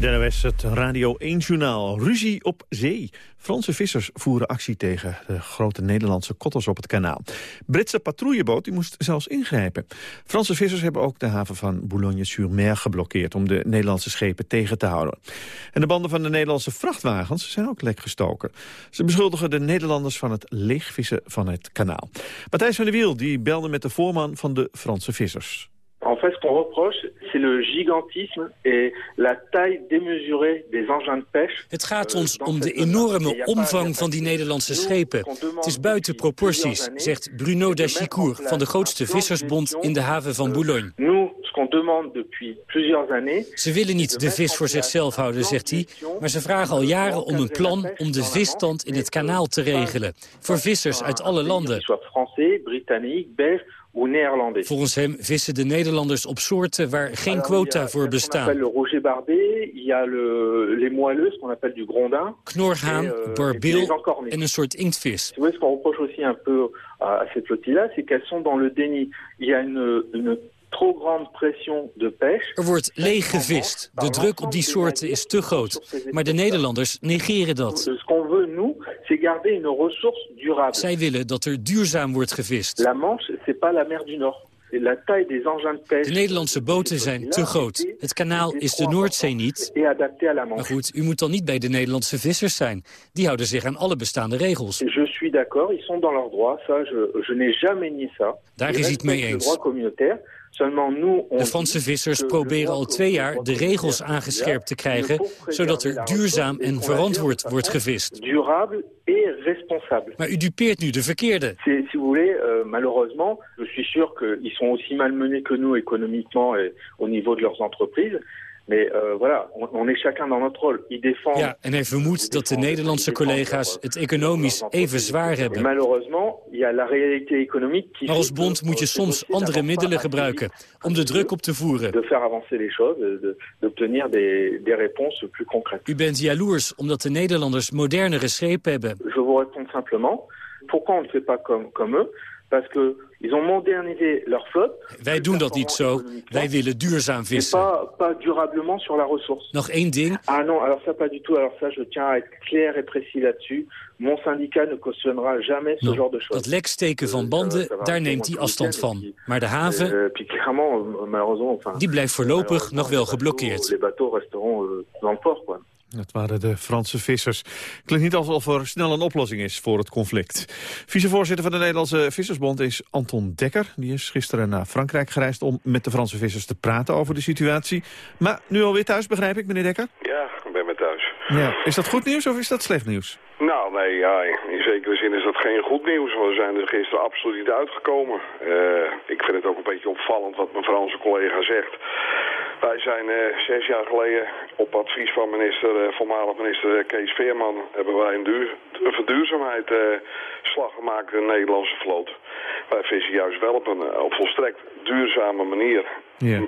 NOS, het Radio 1-journaal. Ruzie op zee. Franse vissers voeren actie tegen de grote Nederlandse kotters op het kanaal. Britse patrouilleboot die moest zelfs ingrijpen. Franse vissers hebben ook de haven van Boulogne-sur-Mer geblokkeerd... om de Nederlandse schepen tegen te houden. En de banden van de Nederlandse vrachtwagens zijn ook lek gestoken. Ze beschuldigen de Nederlanders van het leegvissen van het kanaal. Matthijs van der Wiel die belde met de voorman van de Franse vissers. En fait, ce qu'on reproche, c'est le gigantisme et la taille démesurée des engins de pêche. Het gaat ons om de enorme omvang van die Nederlandse schepen. Het is buiten proporties, zegt Bruno Dachicourt van de grootste vissersbond in de haven van Boulogne. Nous, ce qu'on demande depuis plusieurs années... Ze willen niet de vis voor zichzelf houden, zegt hij, maar ze vragen al jaren om een plan om de visstand in het kanaal te regelen. Voor vissers uit alle landen. Ou néerlandais. Volgens hem vissen de Nederlanders op soorten waar geen quota voor On appelle bestaan. le Roger Barbet, il y a le, les moelleux, ce qu'on appelle du grondin. Knorhaan, Et, euh, barbeel en een soort inktvis. Tu vois, ce qu'on reproche aussi un peu à, à cette flottille-là, c'est qu'elles sont dans le déni. Il y a une, une trop grande pression de pêche. Er wordt leeg gevist. De druk op die soorten is te groot. Maar de Nederlanders negeren dat. Durable. Zij willen dat er duurzaam wordt gevist. La Manche, c'est pas la mer du Nord. De Nederlandse boten zijn te groot. Het kanaal is de Noordzee niet. Maar goed, u moet dan niet bij de Nederlandse vissers zijn. Die houden zich aan alle bestaande regels. Daar is hij het mee eens. De Franse vissers proberen al twee jaar de regels aangescherpt te krijgen... zodat er duurzaam en verantwoord wordt gevist. Maar u dupeert nu de verkeerde. Si vous voulez, euh, malheureusement, je suis sûr qu'ils sont aussi malmenés que nous économiquement et au niveau de leurs entreprises. Mais euh, voilà, on, on est chacun dans notre rôle. Ils défendent... Ja, en hij vermoedt dat de Nederlandse collega's het economisch even zwaar hebben. malheureusement, il y a la réalité économique qui Maar als bond moet je soms andere middelen gebruiken om de druk op te voeren. de faire avancer les choses, d'obtenir des, des réponses plus concrètes. U bent jaloers omdat de Nederlanders modernere schepen hebben. Je vous réponds simplement, pourquoi on ne fait pas comme, comme eux Parce que ils ont modernisé leur flotte, Wij doen dat niet zo. Wij willen duurzaam mais vissen. pas, pas durablement sur la ressource. Nog één ding. Ah non, alors ça pas du tout. Alors ça, je tiens à être clair et précis là-dessus. Mon syndicat ne cautionnera jamais ce genre de choses. Dat leksteken van banden, daar neemt hij afstand van. Maar de haven, puis clairement, malheureusement, enfin, die blijft voorlopig nog wel geblokkeerd. les bateaux resteront euh, dans le port, quoi. Dat waren de Franse vissers. Klinkt niet alsof er snel een oplossing is voor het conflict. Vicevoorzitter van de Nederlandse Vissersbond is Anton Dekker. Die is gisteren naar Frankrijk gereisd om met de Franse vissers te praten over de situatie. Maar nu alweer thuis, begrijp ik, meneer Dekker? Ja, ik ben weer thuis. Ja. Is dat goed nieuws of is dat slecht nieuws? Nou, nee, ja, in zekere zin is dat geen goed nieuws. want We zijn er gisteren absoluut niet uitgekomen. Eh, ik vind het ook een beetje opvallend wat mijn Franse collega zegt. Wij zijn eh, zes jaar geleden op advies van minister, eh, voormalig minister Kees Veerman... hebben wij een, duur, een verduurzaamheid slag gemaakt in de Nederlandse vloot. Wij vissen juist wel op een op volstrekt duurzame manier. Ja.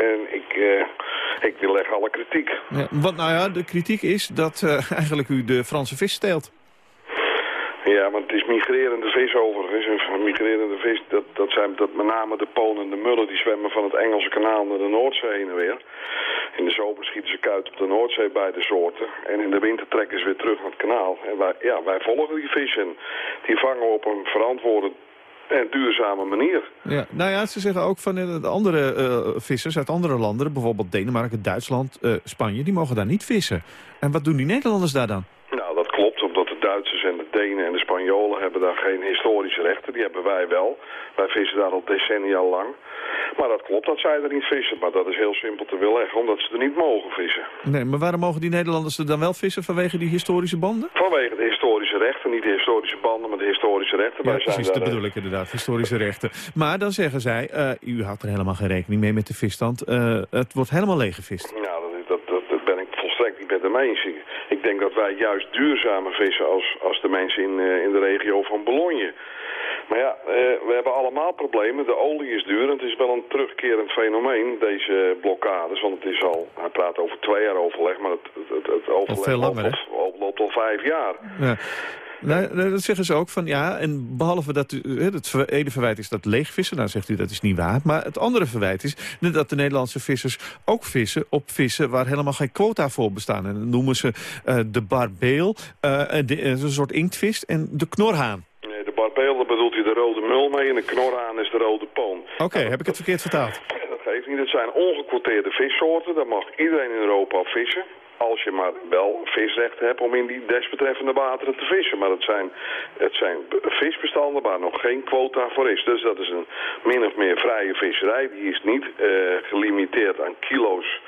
En ik, eh, ik leg alle kritiek. ja want nou ja, de kritiek is dat eigenlijk u de Franse vis steelt. Ja, want het is migrerende vis overigens. Een migrerende vis, dat, dat zijn dat met name de polen en de mullen... die zwemmen van het Engelse kanaal naar de Noordzee heen en weer. In de zomer schieten ze kuit op de Noordzee bij de soorten. En in de winter trekken ze weer terug naar het kanaal. En wij, ja, wij volgen die vis en die vangen we op een verantwoorde en duurzame manier. Ja, nou ja, ze zeggen ook van eh, de andere eh, vissers uit andere landen... bijvoorbeeld Denemarken, Duitsland, eh, Spanje, die mogen daar niet vissen. En wat doen die Nederlanders daar dan? Nou, dat klopt, omdat de Duitsers en de En de Spanjolen hebben daar geen historische rechten. Die hebben wij wel. Wij vissen daar al decennia lang. Maar dat klopt dat zij er niet vissen. Maar dat is heel simpel te weerleggen, omdat ze er niet mogen vissen. Nee, maar waarom mogen die Nederlanders er dan wel vissen vanwege die historische banden? Vanwege de historische rechten. Niet de historische banden, maar de historische rechten. Ja, Wij zijn precies, dat daar, eh, bedoel ik inderdaad, historische rechten. Maar dan zeggen zij, eh, u houdt er helemaal geen rekening mee met de visstand. Eh, het wordt helemaal leeggevist. Ja, dat, dat, dat, dat ben ik volstrekt niet met hem eens. Ik- Ik denk dat wij juist duurzamer vissen als, als de mensen in, eh, in de regio van Bologne. Maar ja, eh, we hebben allemaal problemen. De olie is duur en het is wel een terugkerend fenomeen, deze blokkades. Want het is al, hij praat over twee jaar overleg, maar het, het, het, het overleg veel langer, loopt, al, loopt al vijf jaar. Ja. Nou, nou, dat zeggen ze ook van ja, en behalve dat u, het ene verwijt is dat leegvissen, nou zegt u dat is niet waar. Maar het andere verwijt is dat de Nederlandse vissers ook vissen op vissen waar helemaal geen quota voor bestaan. En dat noemen ze eh, de barbeel, eh, de- eh, een soort inktvis en de knorhaan. Nee, De barbeel, daar bedoelt hij de rode mul mee en de knoraan is de rode poon. Oké, heb ik het verkeerd vertaald? Dat geeft niet. Het zijn ongekwoteerde vissoorten. Daar mag iedereen in Europa op vissen. Als je maar wel visrecht hebt om in die desbetreffende wateren te vissen. Maar het zijn, het zijn visbestanden waar nog geen quota voor is. Dus dat is een min of meer vrije visserij. Die is niet eh, gelimiteerd aan kilo's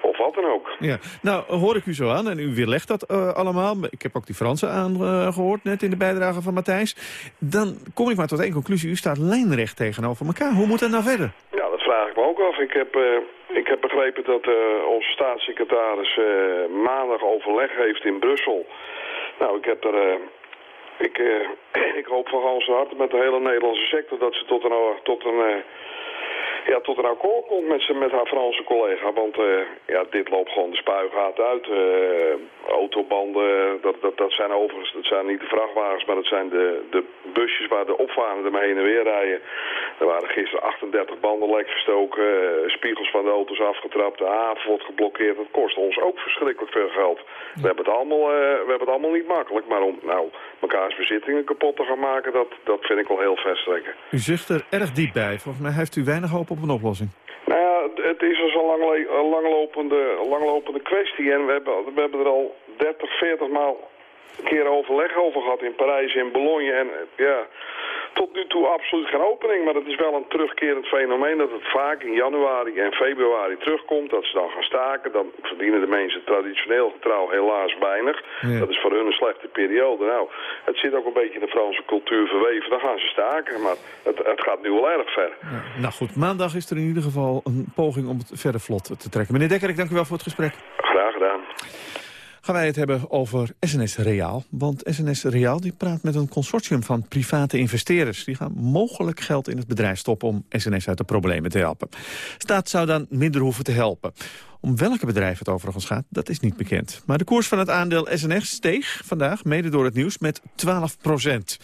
of wat dan ook. Ja, nou hoor ik u zo aan en u weerlegt dat eh, allemaal. Ik heb ook die Fransen aangehoord net in de bijdrage van Matthijs. Dan kom ik maar tot één conclusie. U staat lijnrecht tegenover elkaar. Hoe moet dat nou verder? Ja, dat vraag ik me ook af. Ik heb, eh, ik heb begrepen dat eh, onze staatssecretaris eh, maandag overleg heeft in Brussel. Nou, ik heb er... eh, ik, ik hoop van ganse harte met de hele Nederlandse sector dat ze tot een, tot een, ja, tot een akkoord komt met, z'n- met haar Franse collega. Want ja, dit loopt gewoon de spuigaat uit. Autobanden, dat, dat, dat zijn overigens dat zijn niet de vrachtwagens, maar dat zijn de, de busjes waar de opvarenden mee heen en weer rijden. Er waren gisteren 38 banden lek gestoken, eh, spiegels van de auto's afgetrapt, de haven wordt geblokkeerd. Dat kost ons ook verschrikkelijk veel geld. We hebben het allemaal, eh, we hebben het allemaal niet makkelijk, maar om nou, mekaars bezittingen kapot te gaan maken, dat, dat vind ik wel heel verstrekken. U zucht er erg diep bij. Volgens mij heeft u weinig hoop op een oplossing. Nou ja, het is dus een langlopende, langlopende kwestie. En we hebben, we hebben er al 30, 40 maal een keer overleg over gehad in Parijs, in Bologna. En ja, tot nu toe absoluut geen opening. Maar het is wel een terugkerend fenomeen dat het vaak in januari en februari terugkomt. Dat ze dan gaan staken. Dan verdienen de mensen traditioneel getrouw helaas weinig. Ja. Dat is voor hun een slechte periode. Nou, het zit ook een beetje in de Franse cultuur verweven. Dan gaan ze staken. Maar het, het gaat nu wel erg ver. Nou goed, maandag is er in ieder geval een poging om het verder vlot te trekken. Meneer Dekker, ik dank u wel voor het gesprek. Graag. Gaan wij het hebben over SNS Reaal. Want SNS Reaal die praat met een consortium van private investeerders. Die gaan mogelijk geld in het bedrijf stoppen om SNS uit de problemen te helpen. Staat zou dan minder hoeven te helpen. Om welke bedrijven het overigens gaat, dat is niet bekend. Maar de koers van het aandeel SNS steeg vandaag, mede door het nieuws, met 12 procent.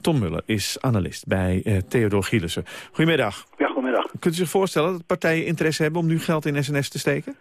Tom Muller is analist bij eh, Theodor Gielissen. Goedemiddag. Ja, goedemiddag. Kunt u zich voorstellen dat partijen interesse hebben om nu geld in SNS te steken?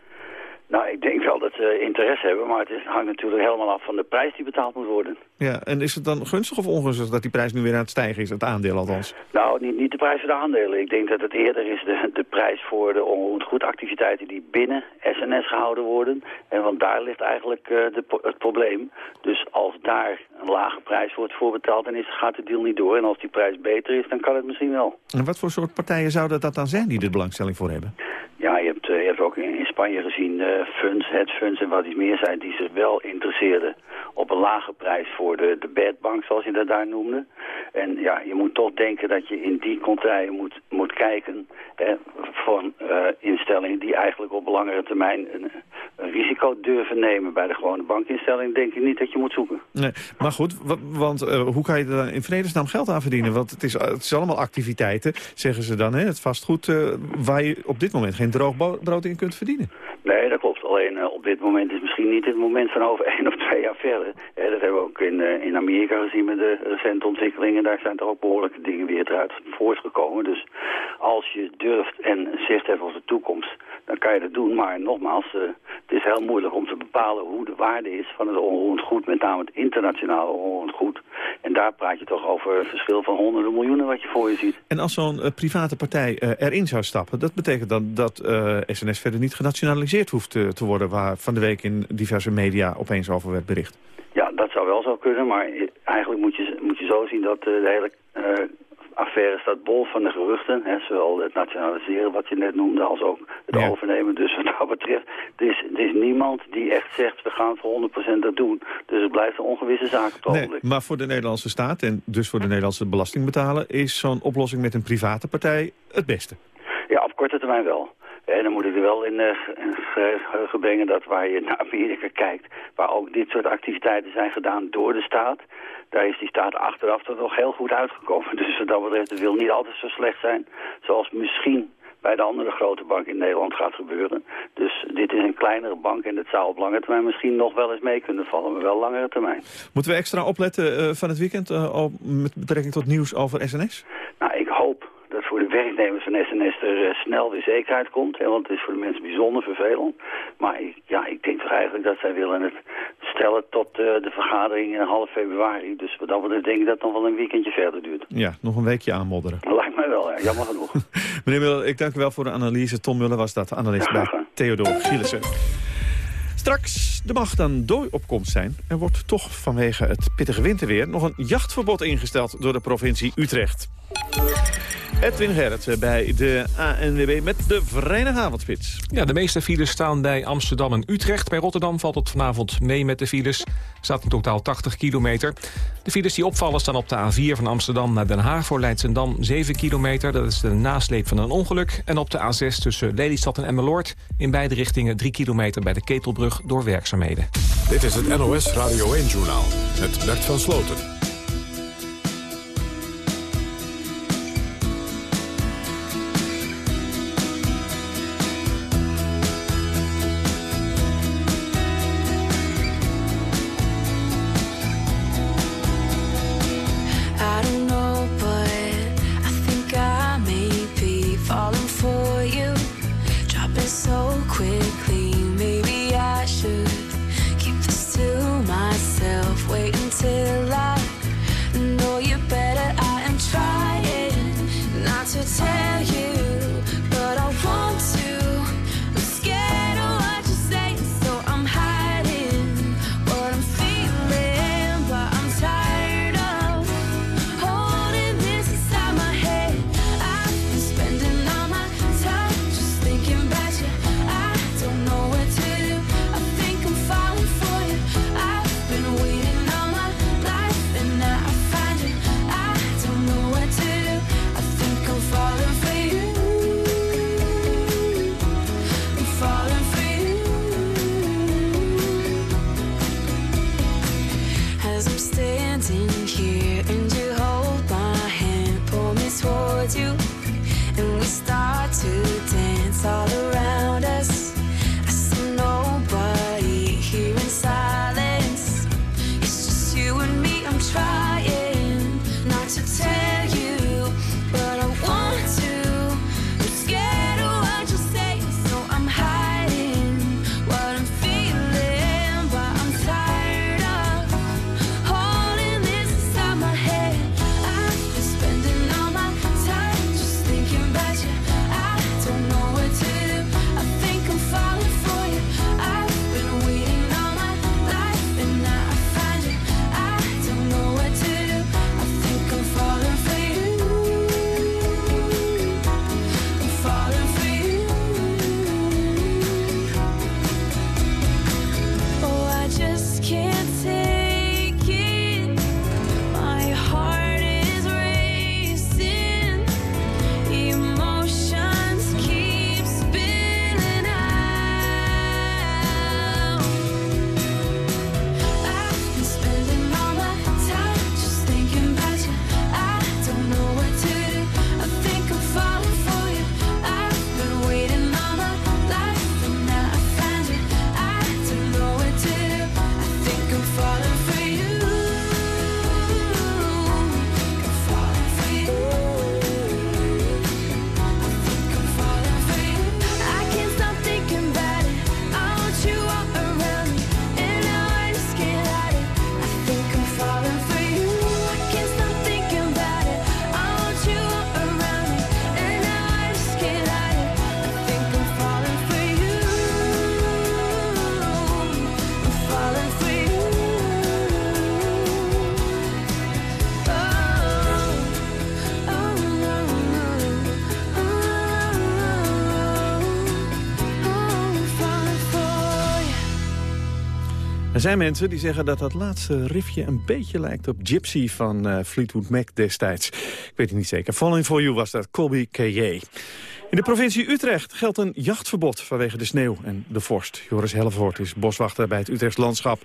Nou, ik denk dat ze interesse hebben, maar het is, hangt natuurlijk helemaal af van de prijs die betaald moet worden. Ja, en is het dan gunstig of ongunstig dat die prijs nu weer aan het stijgen is, het aandeel althans? Nou, niet, niet de prijs voor de aandelen. Ik denk dat het eerder is de, de prijs voor de onroerend goedactiviteiten die binnen SNS gehouden worden. En want daar ligt eigenlijk eh, de, het probleem. Dus als daar een lage prijs wordt voor betaald, dan is, gaat de deal niet door. En als die prijs beter is, dan kan het misschien wel. En wat voor soort partijen zouden dat dan zijn die er belangstelling voor hebben? Ja, je hebt, eh, je hebt ook in, Spanje gezien eh funds, hedge funds en wat iets meer zijn die zich wel interesseerden op een lage prijs voor de, de bad bank, zoals je dat daar noemde. En ja, je moet toch denken dat je in die contraien moet, moet kijken eh, van eh, instellingen die eigenlijk op langere termijn een risico durven nemen. Bij de gewone bankinstelling denk ik niet dat je moet zoeken. Nee, maar goed, wa- want eh, hoe kan je er dan in vredesnaam geld aan verdienen? Want het is, het is allemaal activiteiten, zeggen ze dan, hè? het vastgoed, eh, waar je op dit moment geen droog brood in kunt verdienen. Nee, dat klopt. Alleen eh, op dit moment is misschien niet het moment van over één of jaar verder. Dat hebben we ook in, eh, in Amerika gezien met de recente ontwikkelingen. Daar zijn toch ook behoorlijke dingen weer eruit voortgekomen. Dus als je durft en zicht hebt op de toekomst, dan kan je dat doen. Maar nogmaals, eh, het is heel moeilijk om te bepalen hoe de waarde is van het onroerend goed. Met name het internationale onroerend goed. En daar praat je toch over een verschil van honderden miljoenen wat je voor je ziet. En als zo'n eh, private partij erin zou stappen, dat betekent dan dat SNS verder niet genationaliseerd hoeft te worden, waar van de week in diverse media opeens over werd bericht. Ja, dat zou wel zo kunnen, maar eigenlijk moet je, moet je zo zien dat de hele affaire staat bol van de geruchten. Hè, zowel het nationaliseren, wat je net noemde, als ook het overnemen. Dus wat dat betreft, er is, er is niemand die echt zegt, we gaan voor 100% dat doen. Dus het blijft een ongewisse zaak op nee, Maar voor de Nederlandse staat en dus voor de Nederlandse belastingbetaler... is zo'n oplossing met een private partij het beste? Ja, op korte termijn wel. En dan moet ik er wel in uh, geheugen brengen dat waar je naar Amerika kijkt... waar ook dit soort activiteiten zijn gedaan door de staat... daar is die staat achteraf toch nog heel goed uitgekomen. Dus wat dat betreft, het wil niet altijd zo slecht zijn... zoals misschien bij de andere grote bank in Nederland gaat gebeuren. Dus dit is een kleinere bank en het zou op lange termijn misschien nog wel eens mee kunnen vallen, maar wel langere termijn. Moeten we extra opletten uh, van het weekend uh, met betrekking tot nieuws over SNS? Nou, ik hoop dat voor de werknemers van SNS er uh, snel weer zekerheid komt. Hè, want het is voor de mensen bijzonder vervelend. Maar ja, ik denk toch eigenlijk dat zij willen het stellen tot uh, de vergadering in half februari. Dus wat dat betreft denk ik dat het nog wel een weekendje verder duurt. Ja, nog een weekje aanmodderen. Lijkt mij wel, ja. jammer genoeg. Meneer Muller, ik dank u wel voor de analyse. Tom Muller was dat, analist bij Theodor Gielissen. Straks de macht aan dooiopkomst zijn. Er wordt toch vanwege het pittige winterweer nog een jachtverbod ingesteld door de provincie Utrecht. Edwin Gerritsen bij de ANWB met de Avondspits. Ja, de meeste files staan bij Amsterdam en Utrecht. Bij Rotterdam valt het vanavond mee met de files. Er staat in totaal 80 kilometer. De files die opvallen staan op de A4 van Amsterdam naar Den Haag... voor Leidsendam 7 kilometer. Dat is de nasleep van een ongeluk. En op de A6 tussen Lelystad en Emmeloord... in beide richtingen 3 kilometer bij de Ketelbrug door werkzaamheden. Dit is het NOS Radio 1-journaal met Bert van Sloten. Zijn mensen die zeggen dat dat laatste riffje een beetje lijkt op Gypsy van uh, Fleetwood Mac destijds. Ik weet het niet zeker. Falling for You was dat Colby K.J. In de provincie Utrecht geldt een jachtverbod vanwege de sneeuw en de vorst. Joris Hellevoort is boswachter bij het Utrechts Landschap.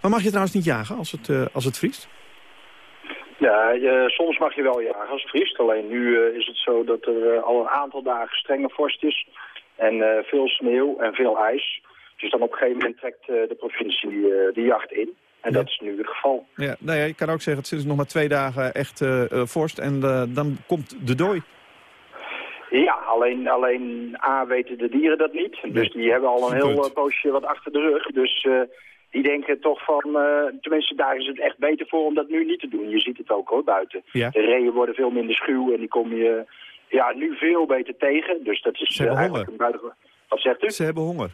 Maar mag je trouwens niet jagen als het, uh, als het vriest? Ja, soms mag je wel jagen als het vriest. Alleen nu uh, is het zo dat er al een aantal dagen strenge vorst is. En veel sneeuw en veel ijs. Dus dan op een gegeven moment trekt de provincie de jacht in. En dat is nu het geval. Ja, nou ja, je kan ook zeggen, het is nog maar twee dagen echt vorst en dan komt de dooi. Ja, alleen, alleen A weten de dieren dat niet. Dus die hebben al een heel uh, poosje wat achter de rug. Dus uh, die denken toch van, uh, tenminste daar is het echt beter voor om dat nu niet te doen. Je ziet het ook hoor, buiten. Ja. De reeën worden veel minder schuw en die kom je ja, nu veel beter tegen. Dus dat is eigenlijk honger. een buitengewoon... Wat zegt u? Ze hebben honger.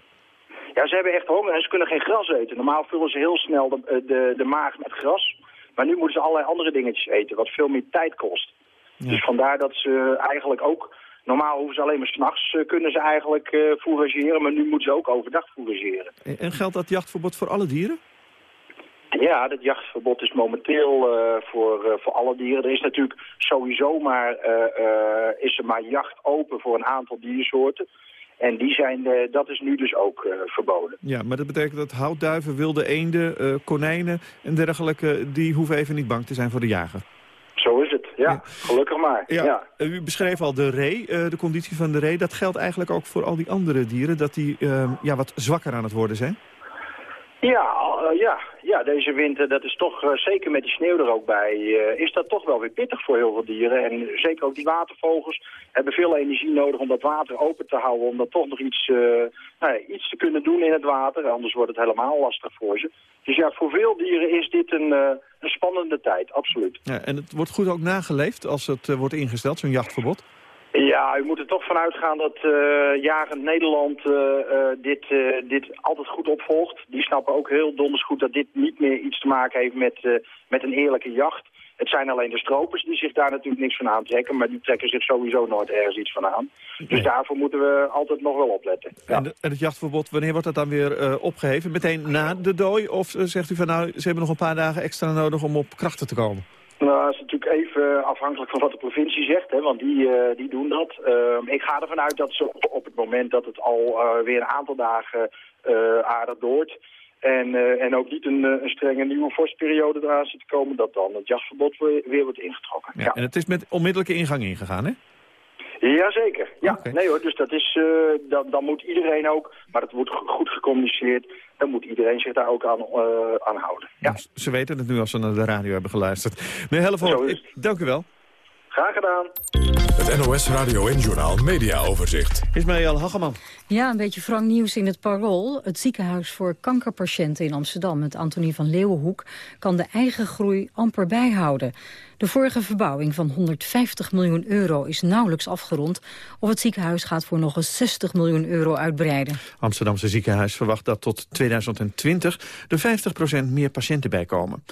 Ja, ze hebben echt honger en ze kunnen geen gras eten. Normaal vullen ze heel snel de, de, de maag met gras. Maar nu moeten ze allerlei andere dingetjes eten, wat veel meer tijd kost. Ja. Dus vandaar dat ze eigenlijk ook Normaal hoeven ze alleen maar s'nachts uh, kunnen ze eigenlijk uh, fourageren, maar nu moeten ze ook overdag fourageren. En, en geldt dat jachtverbod voor alle dieren? Ja, dat jachtverbod is momenteel uh, voor, voor alle dieren. Er is natuurlijk sowieso maar, is er maar jacht open voor een aantal diersoorten. En die zijn, dat is nu dus ook verboden. Ja, maar dat betekent dat houtduiven, wilde eenden, konijnen en dergelijke... die hoeven even niet bang te zijn voor de jager? Zo is het, ja. Gelukkig maar. Ja. U beschreef al de ree, de conditie van de ree. Dat geldt eigenlijk ook voor al die andere dieren, dat die uh, ja, wat zwakker aan het worden zijn? Ja, uh, ja, ja, deze winter, dat is toch, zeker met die sneeuw er ook bij, is dat toch wel weer pittig voor heel veel dieren. En zeker ook die watervogels hebben veel energie nodig om dat water open te houden, om dat toch nog iets, nou iets te kunnen doen in het water. Anders wordt het helemaal lastig voor ze. Dus ja, voor veel dieren is dit een, een spannende tijd, absoluut. Ja, en het wordt goed ook nageleefd als het wordt ingesteld, zo'n jachtverbod? Ja, u moet er toch vanuit gaan dat uh, jagend Nederland dit, dit altijd goed opvolgt. Die snappen ook heel donders goed dat dit niet meer iets te maken heeft met, met een eerlijke jacht. Het zijn alleen de stropers die zich daar natuurlijk niks van aantrekken. Maar die trekken zich sowieso nooit ergens iets van aan. Dus daarvoor moeten we altijd nog wel opletten. Ja. En, en, het jachtverbod, wanneer wordt dat dan weer uh, opgeheven? Meteen na de dooi? Of uh, zegt u van nou, ze hebben nog een paar dagen extra nodig om op krachten te komen? Nou, dat is natuurlijk even afhankelijk van wat de provincie zegt, hè, want die, uh, die doen dat. Uh, ik ga ervan uit dat ze op, het moment dat het al uh, weer een aantal dagen aardig doort... En, en ook niet een, een strenge nieuwe vorstperiode eraan zit te komen... dat dan het jachtverbod weer, weer wordt ingetrokken. Ja, ja, En het is met onmiddellijke ingang ingegaan, hè? Jazeker, ja. Okay. Nee hoor, dus dat is, uh, dan, dan moet iedereen ook, maar het wordt goed gecommuniceerd, dan moet iedereen zich daar ook aan, uh, aan houden. Ja. Ze weten het nu als ze naar de radio hebben geluisterd. Meneer Hellevoort, dank u wel. Graag gedaan. Het NOS Radio en Journal Media Overzicht. Ismaël Hageman. Ja, een beetje frank nieuws in het Parool. Het ziekenhuis voor kankerpatiënten in Amsterdam, het Antonie van Leeuwenhoek, kan de eigen groei amper bijhouden. De vorige verbouwing van 150 miljoen euro is nauwelijks afgerond. Of het ziekenhuis gaat voor nog eens 60 miljoen euro uitbreiden. Amsterdamse ziekenhuis verwacht dat tot 2020 er 50% meer patiënten bijkomen.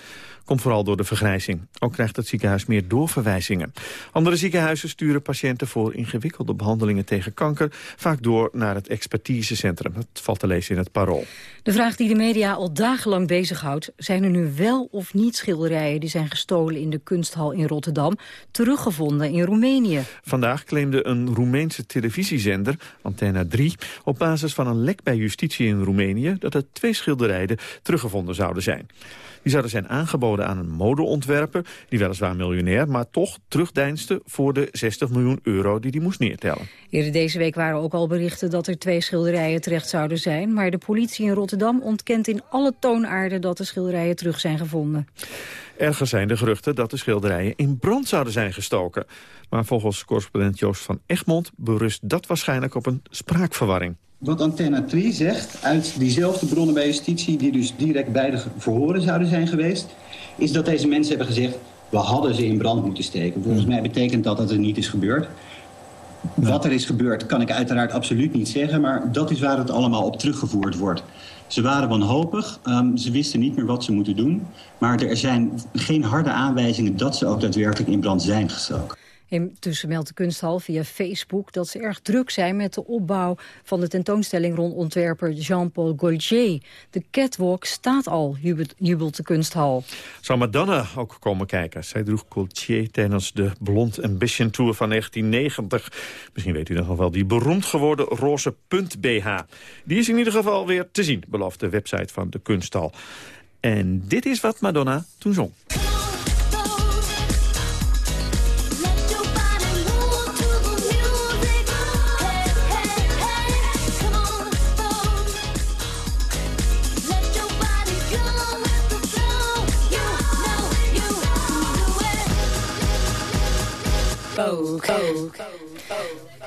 Komt vooral door de vergrijzing. Ook krijgt het ziekenhuis meer doorverwijzingen. Andere ziekenhuizen sturen patiënten voor ingewikkelde behandelingen tegen kanker... vaak door naar het expertisecentrum. Dat valt te lezen in het Parool. De vraag die de media al dagenlang bezighoudt... zijn er nu wel of niet schilderijen die zijn gestolen in de kunsthal in Rotterdam... teruggevonden in Roemenië? Vandaag claimde een Roemeense televisiezender, Antenna 3... op basis van een lek bij justitie in Roemenië... dat er twee schilderijen teruggevonden zouden zijn. Die zouden zijn aangeboden aan een modeontwerper, die weliswaar miljonair, maar toch terugdeinste voor de 60 miljoen euro die hij moest neertellen. Eerder deze week waren ook al berichten dat er twee schilderijen terecht zouden zijn, maar de politie in Rotterdam ontkent in alle toonaarden dat de schilderijen terug zijn gevonden. Erger zijn de geruchten dat de schilderijen in brand zouden zijn gestoken. Maar volgens correspondent Joost van Egmond berust dat waarschijnlijk op een spraakverwarring. Wat Antenna 3 zegt, uit diezelfde bronnen bij justitie... die dus direct bij de verhoren zouden zijn geweest... is dat deze mensen hebben gezegd... we hadden ze in brand moeten steken. Volgens mij betekent dat dat er niet is gebeurd. Wat er is gebeurd kan ik uiteraard absoluut niet zeggen... maar dat is waar het allemaal op teruggevoerd wordt. Ze waren wanhopig, um, ze wisten niet meer wat ze moeten doen... maar er zijn geen harde aanwijzingen dat ze ook daadwerkelijk in brand zijn gestoken. Intussen meldt de kunsthal via Facebook dat ze erg druk zijn met de opbouw van de tentoonstelling rond ontwerper Jean-Paul Gaultier. De catwalk staat al, jubelt de kunsthal. Zou Madonna ook komen kijken? Zij droeg Gaultier tijdens de Blond Ambition Tour van 1990. Misschien weet u nog wel die beroemd geworden roze punt BH. Die is in ieder geval weer te zien, belooft de website van de kunsthal. En dit is wat Madonna toen zong.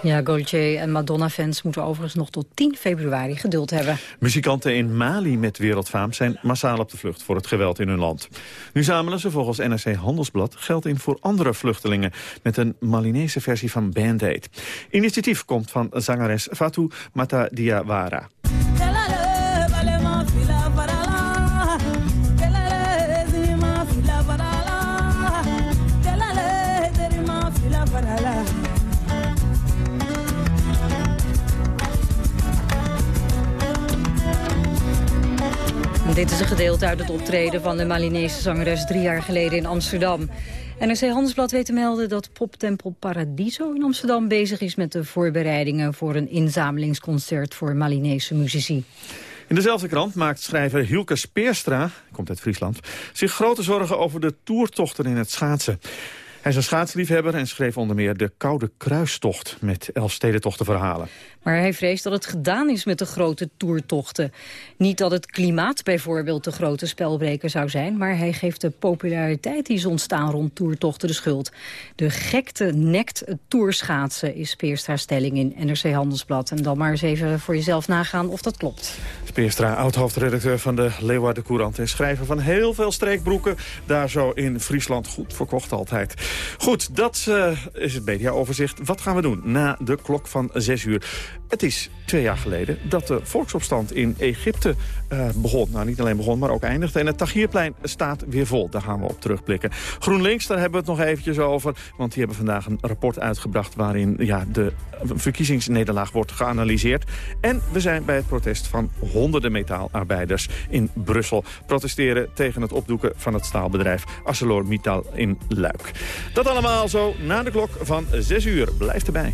Ja, Gaultier en Madonna-fans moeten overigens nog tot 10 februari geduld hebben. Muzikanten in Mali met wereldfaam zijn massaal op de vlucht voor het geweld in hun land. Nu zamelen ze volgens NRC Handelsblad geld in voor andere vluchtelingen... met een Malinese versie van Band Aid. Initiatief komt van zangeres Fatou Mata Dit is een gedeelte uit het optreden van de Malinese zangeres drie jaar geleden in Amsterdam. NRC Handelsblad weet te melden dat poptempel Paradiso in Amsterdam bezig is met de voorbereidingen voor een inzamelingsconcert voor Malinese muzici. In dezelfde krant maakt schrijver Hielke Speerstra, komt uit Friesland, zich grote zorgen over de toertochten in het schaatsen. Hij is een schaatsliefhebber en schreef onder meer de Koude Kruistocht met verhalen. Maar hij vreest dat het gedaan is met de grote toertochten. Niet dat het klimaat bijvoorbeeld de grote spelbreker zou zijn... maar hij geeft de populariteit die is ontstaan rond toertochten de schuld. De gekte nekt het toerschaatsen is Speerstra stelling in NRC Handelsblad. En dan maar eens even voor jezelf nagaan of dat klopt. Speerstra, oud-hoofdredacteur van de Leeuwarden Courant... en schrijver van heel veel streekbroeken. Daar zo in Friesland goed verkocht altijd. Goed, dat uh, is het mediaoverzicht. Wat gaan we doen na de klok van 6 uur? Het is twee jaar geleden dat de volksopstand in Egypte uh, begon. Nou, niet alleen begon, maar ook eindigde. En het Tahrirplein staat weer vol. Daar gaan we op terugblikken. GroenLinks, daar hebben we het nog eventjes over. Want die hebben vandaag een rapport uitgebracht... waarin ja, de verkiezingsnederlaag wordt geanalyseerd. En we zijn bij het protest van honderden metaalarbeiders in Brussel. Protesteren tegen het opdoeken van het staalbedrijf ArcelorMittal in Luik. Dat allemaal zo na de klok van 6 uur. Blijf erbij.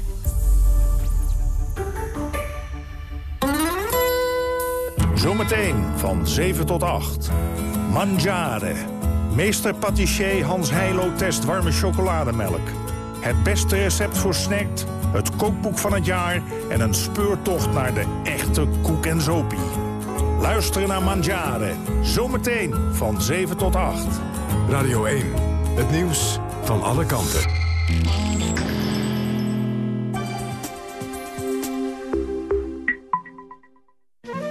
Zometeen van 7 tot 8. Mangiare. Meester patissier Hans Heilo test warme chocolademelk. Het beste recept voor snackt, het kookboek van het jaar... en een speurtocht naar de echte koek en zopie. Luisteren naar Mangiare. Zometeen van 7 tot 8. Radio 1. Het nieuws van alle kanten.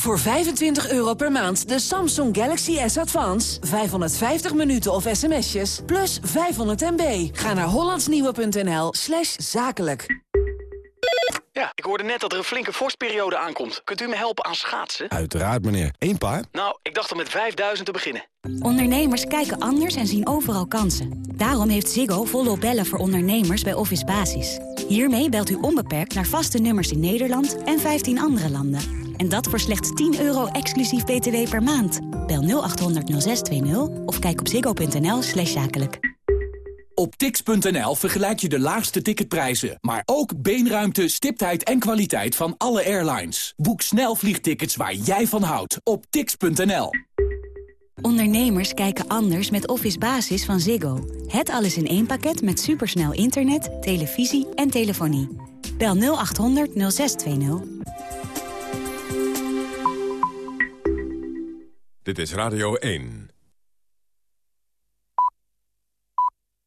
Voor 25 euro per maand de Samsung Galaxy S Advance. 550 minuten of sms'jes, plus 500 MB. Ga naar hollandsnieuwe.nl slash zakelijk. Ja, ik hoorde net dat er een flinke vorstperiode aankomt. Kunt u me helpen aan schaatsen? Uiteraard, meneer. Eén paar? Nou, ik dacht om met 5000 te beginnen. Ondernemers kijken anders en zien overal kansen. Daarom heeft Ziggo volop bellen voor ondernemers bij Office Basis. Hiermee belt u onbeperkt naar vaste nummers in Nederland en 15 andere landen. En dat voor slechts 10 euro exclusief btw per maand. Bel 0800 0620 of kijk op ziggo.nl slash zakelijk. Op tix.nl vergelijk je de laagste ticketprijzen, maar ook beenruimte, stiptheid en kwaliteit van alle airlines. Boek snel vliegtickets waar jij van houdt op tix.nl. Ondernemers kijken anders met Office Basis van Ziggo. Het alles in één pakket met supersnel internet, televisie en telefonie. Bel 0800 0620. Dit is Radio 1.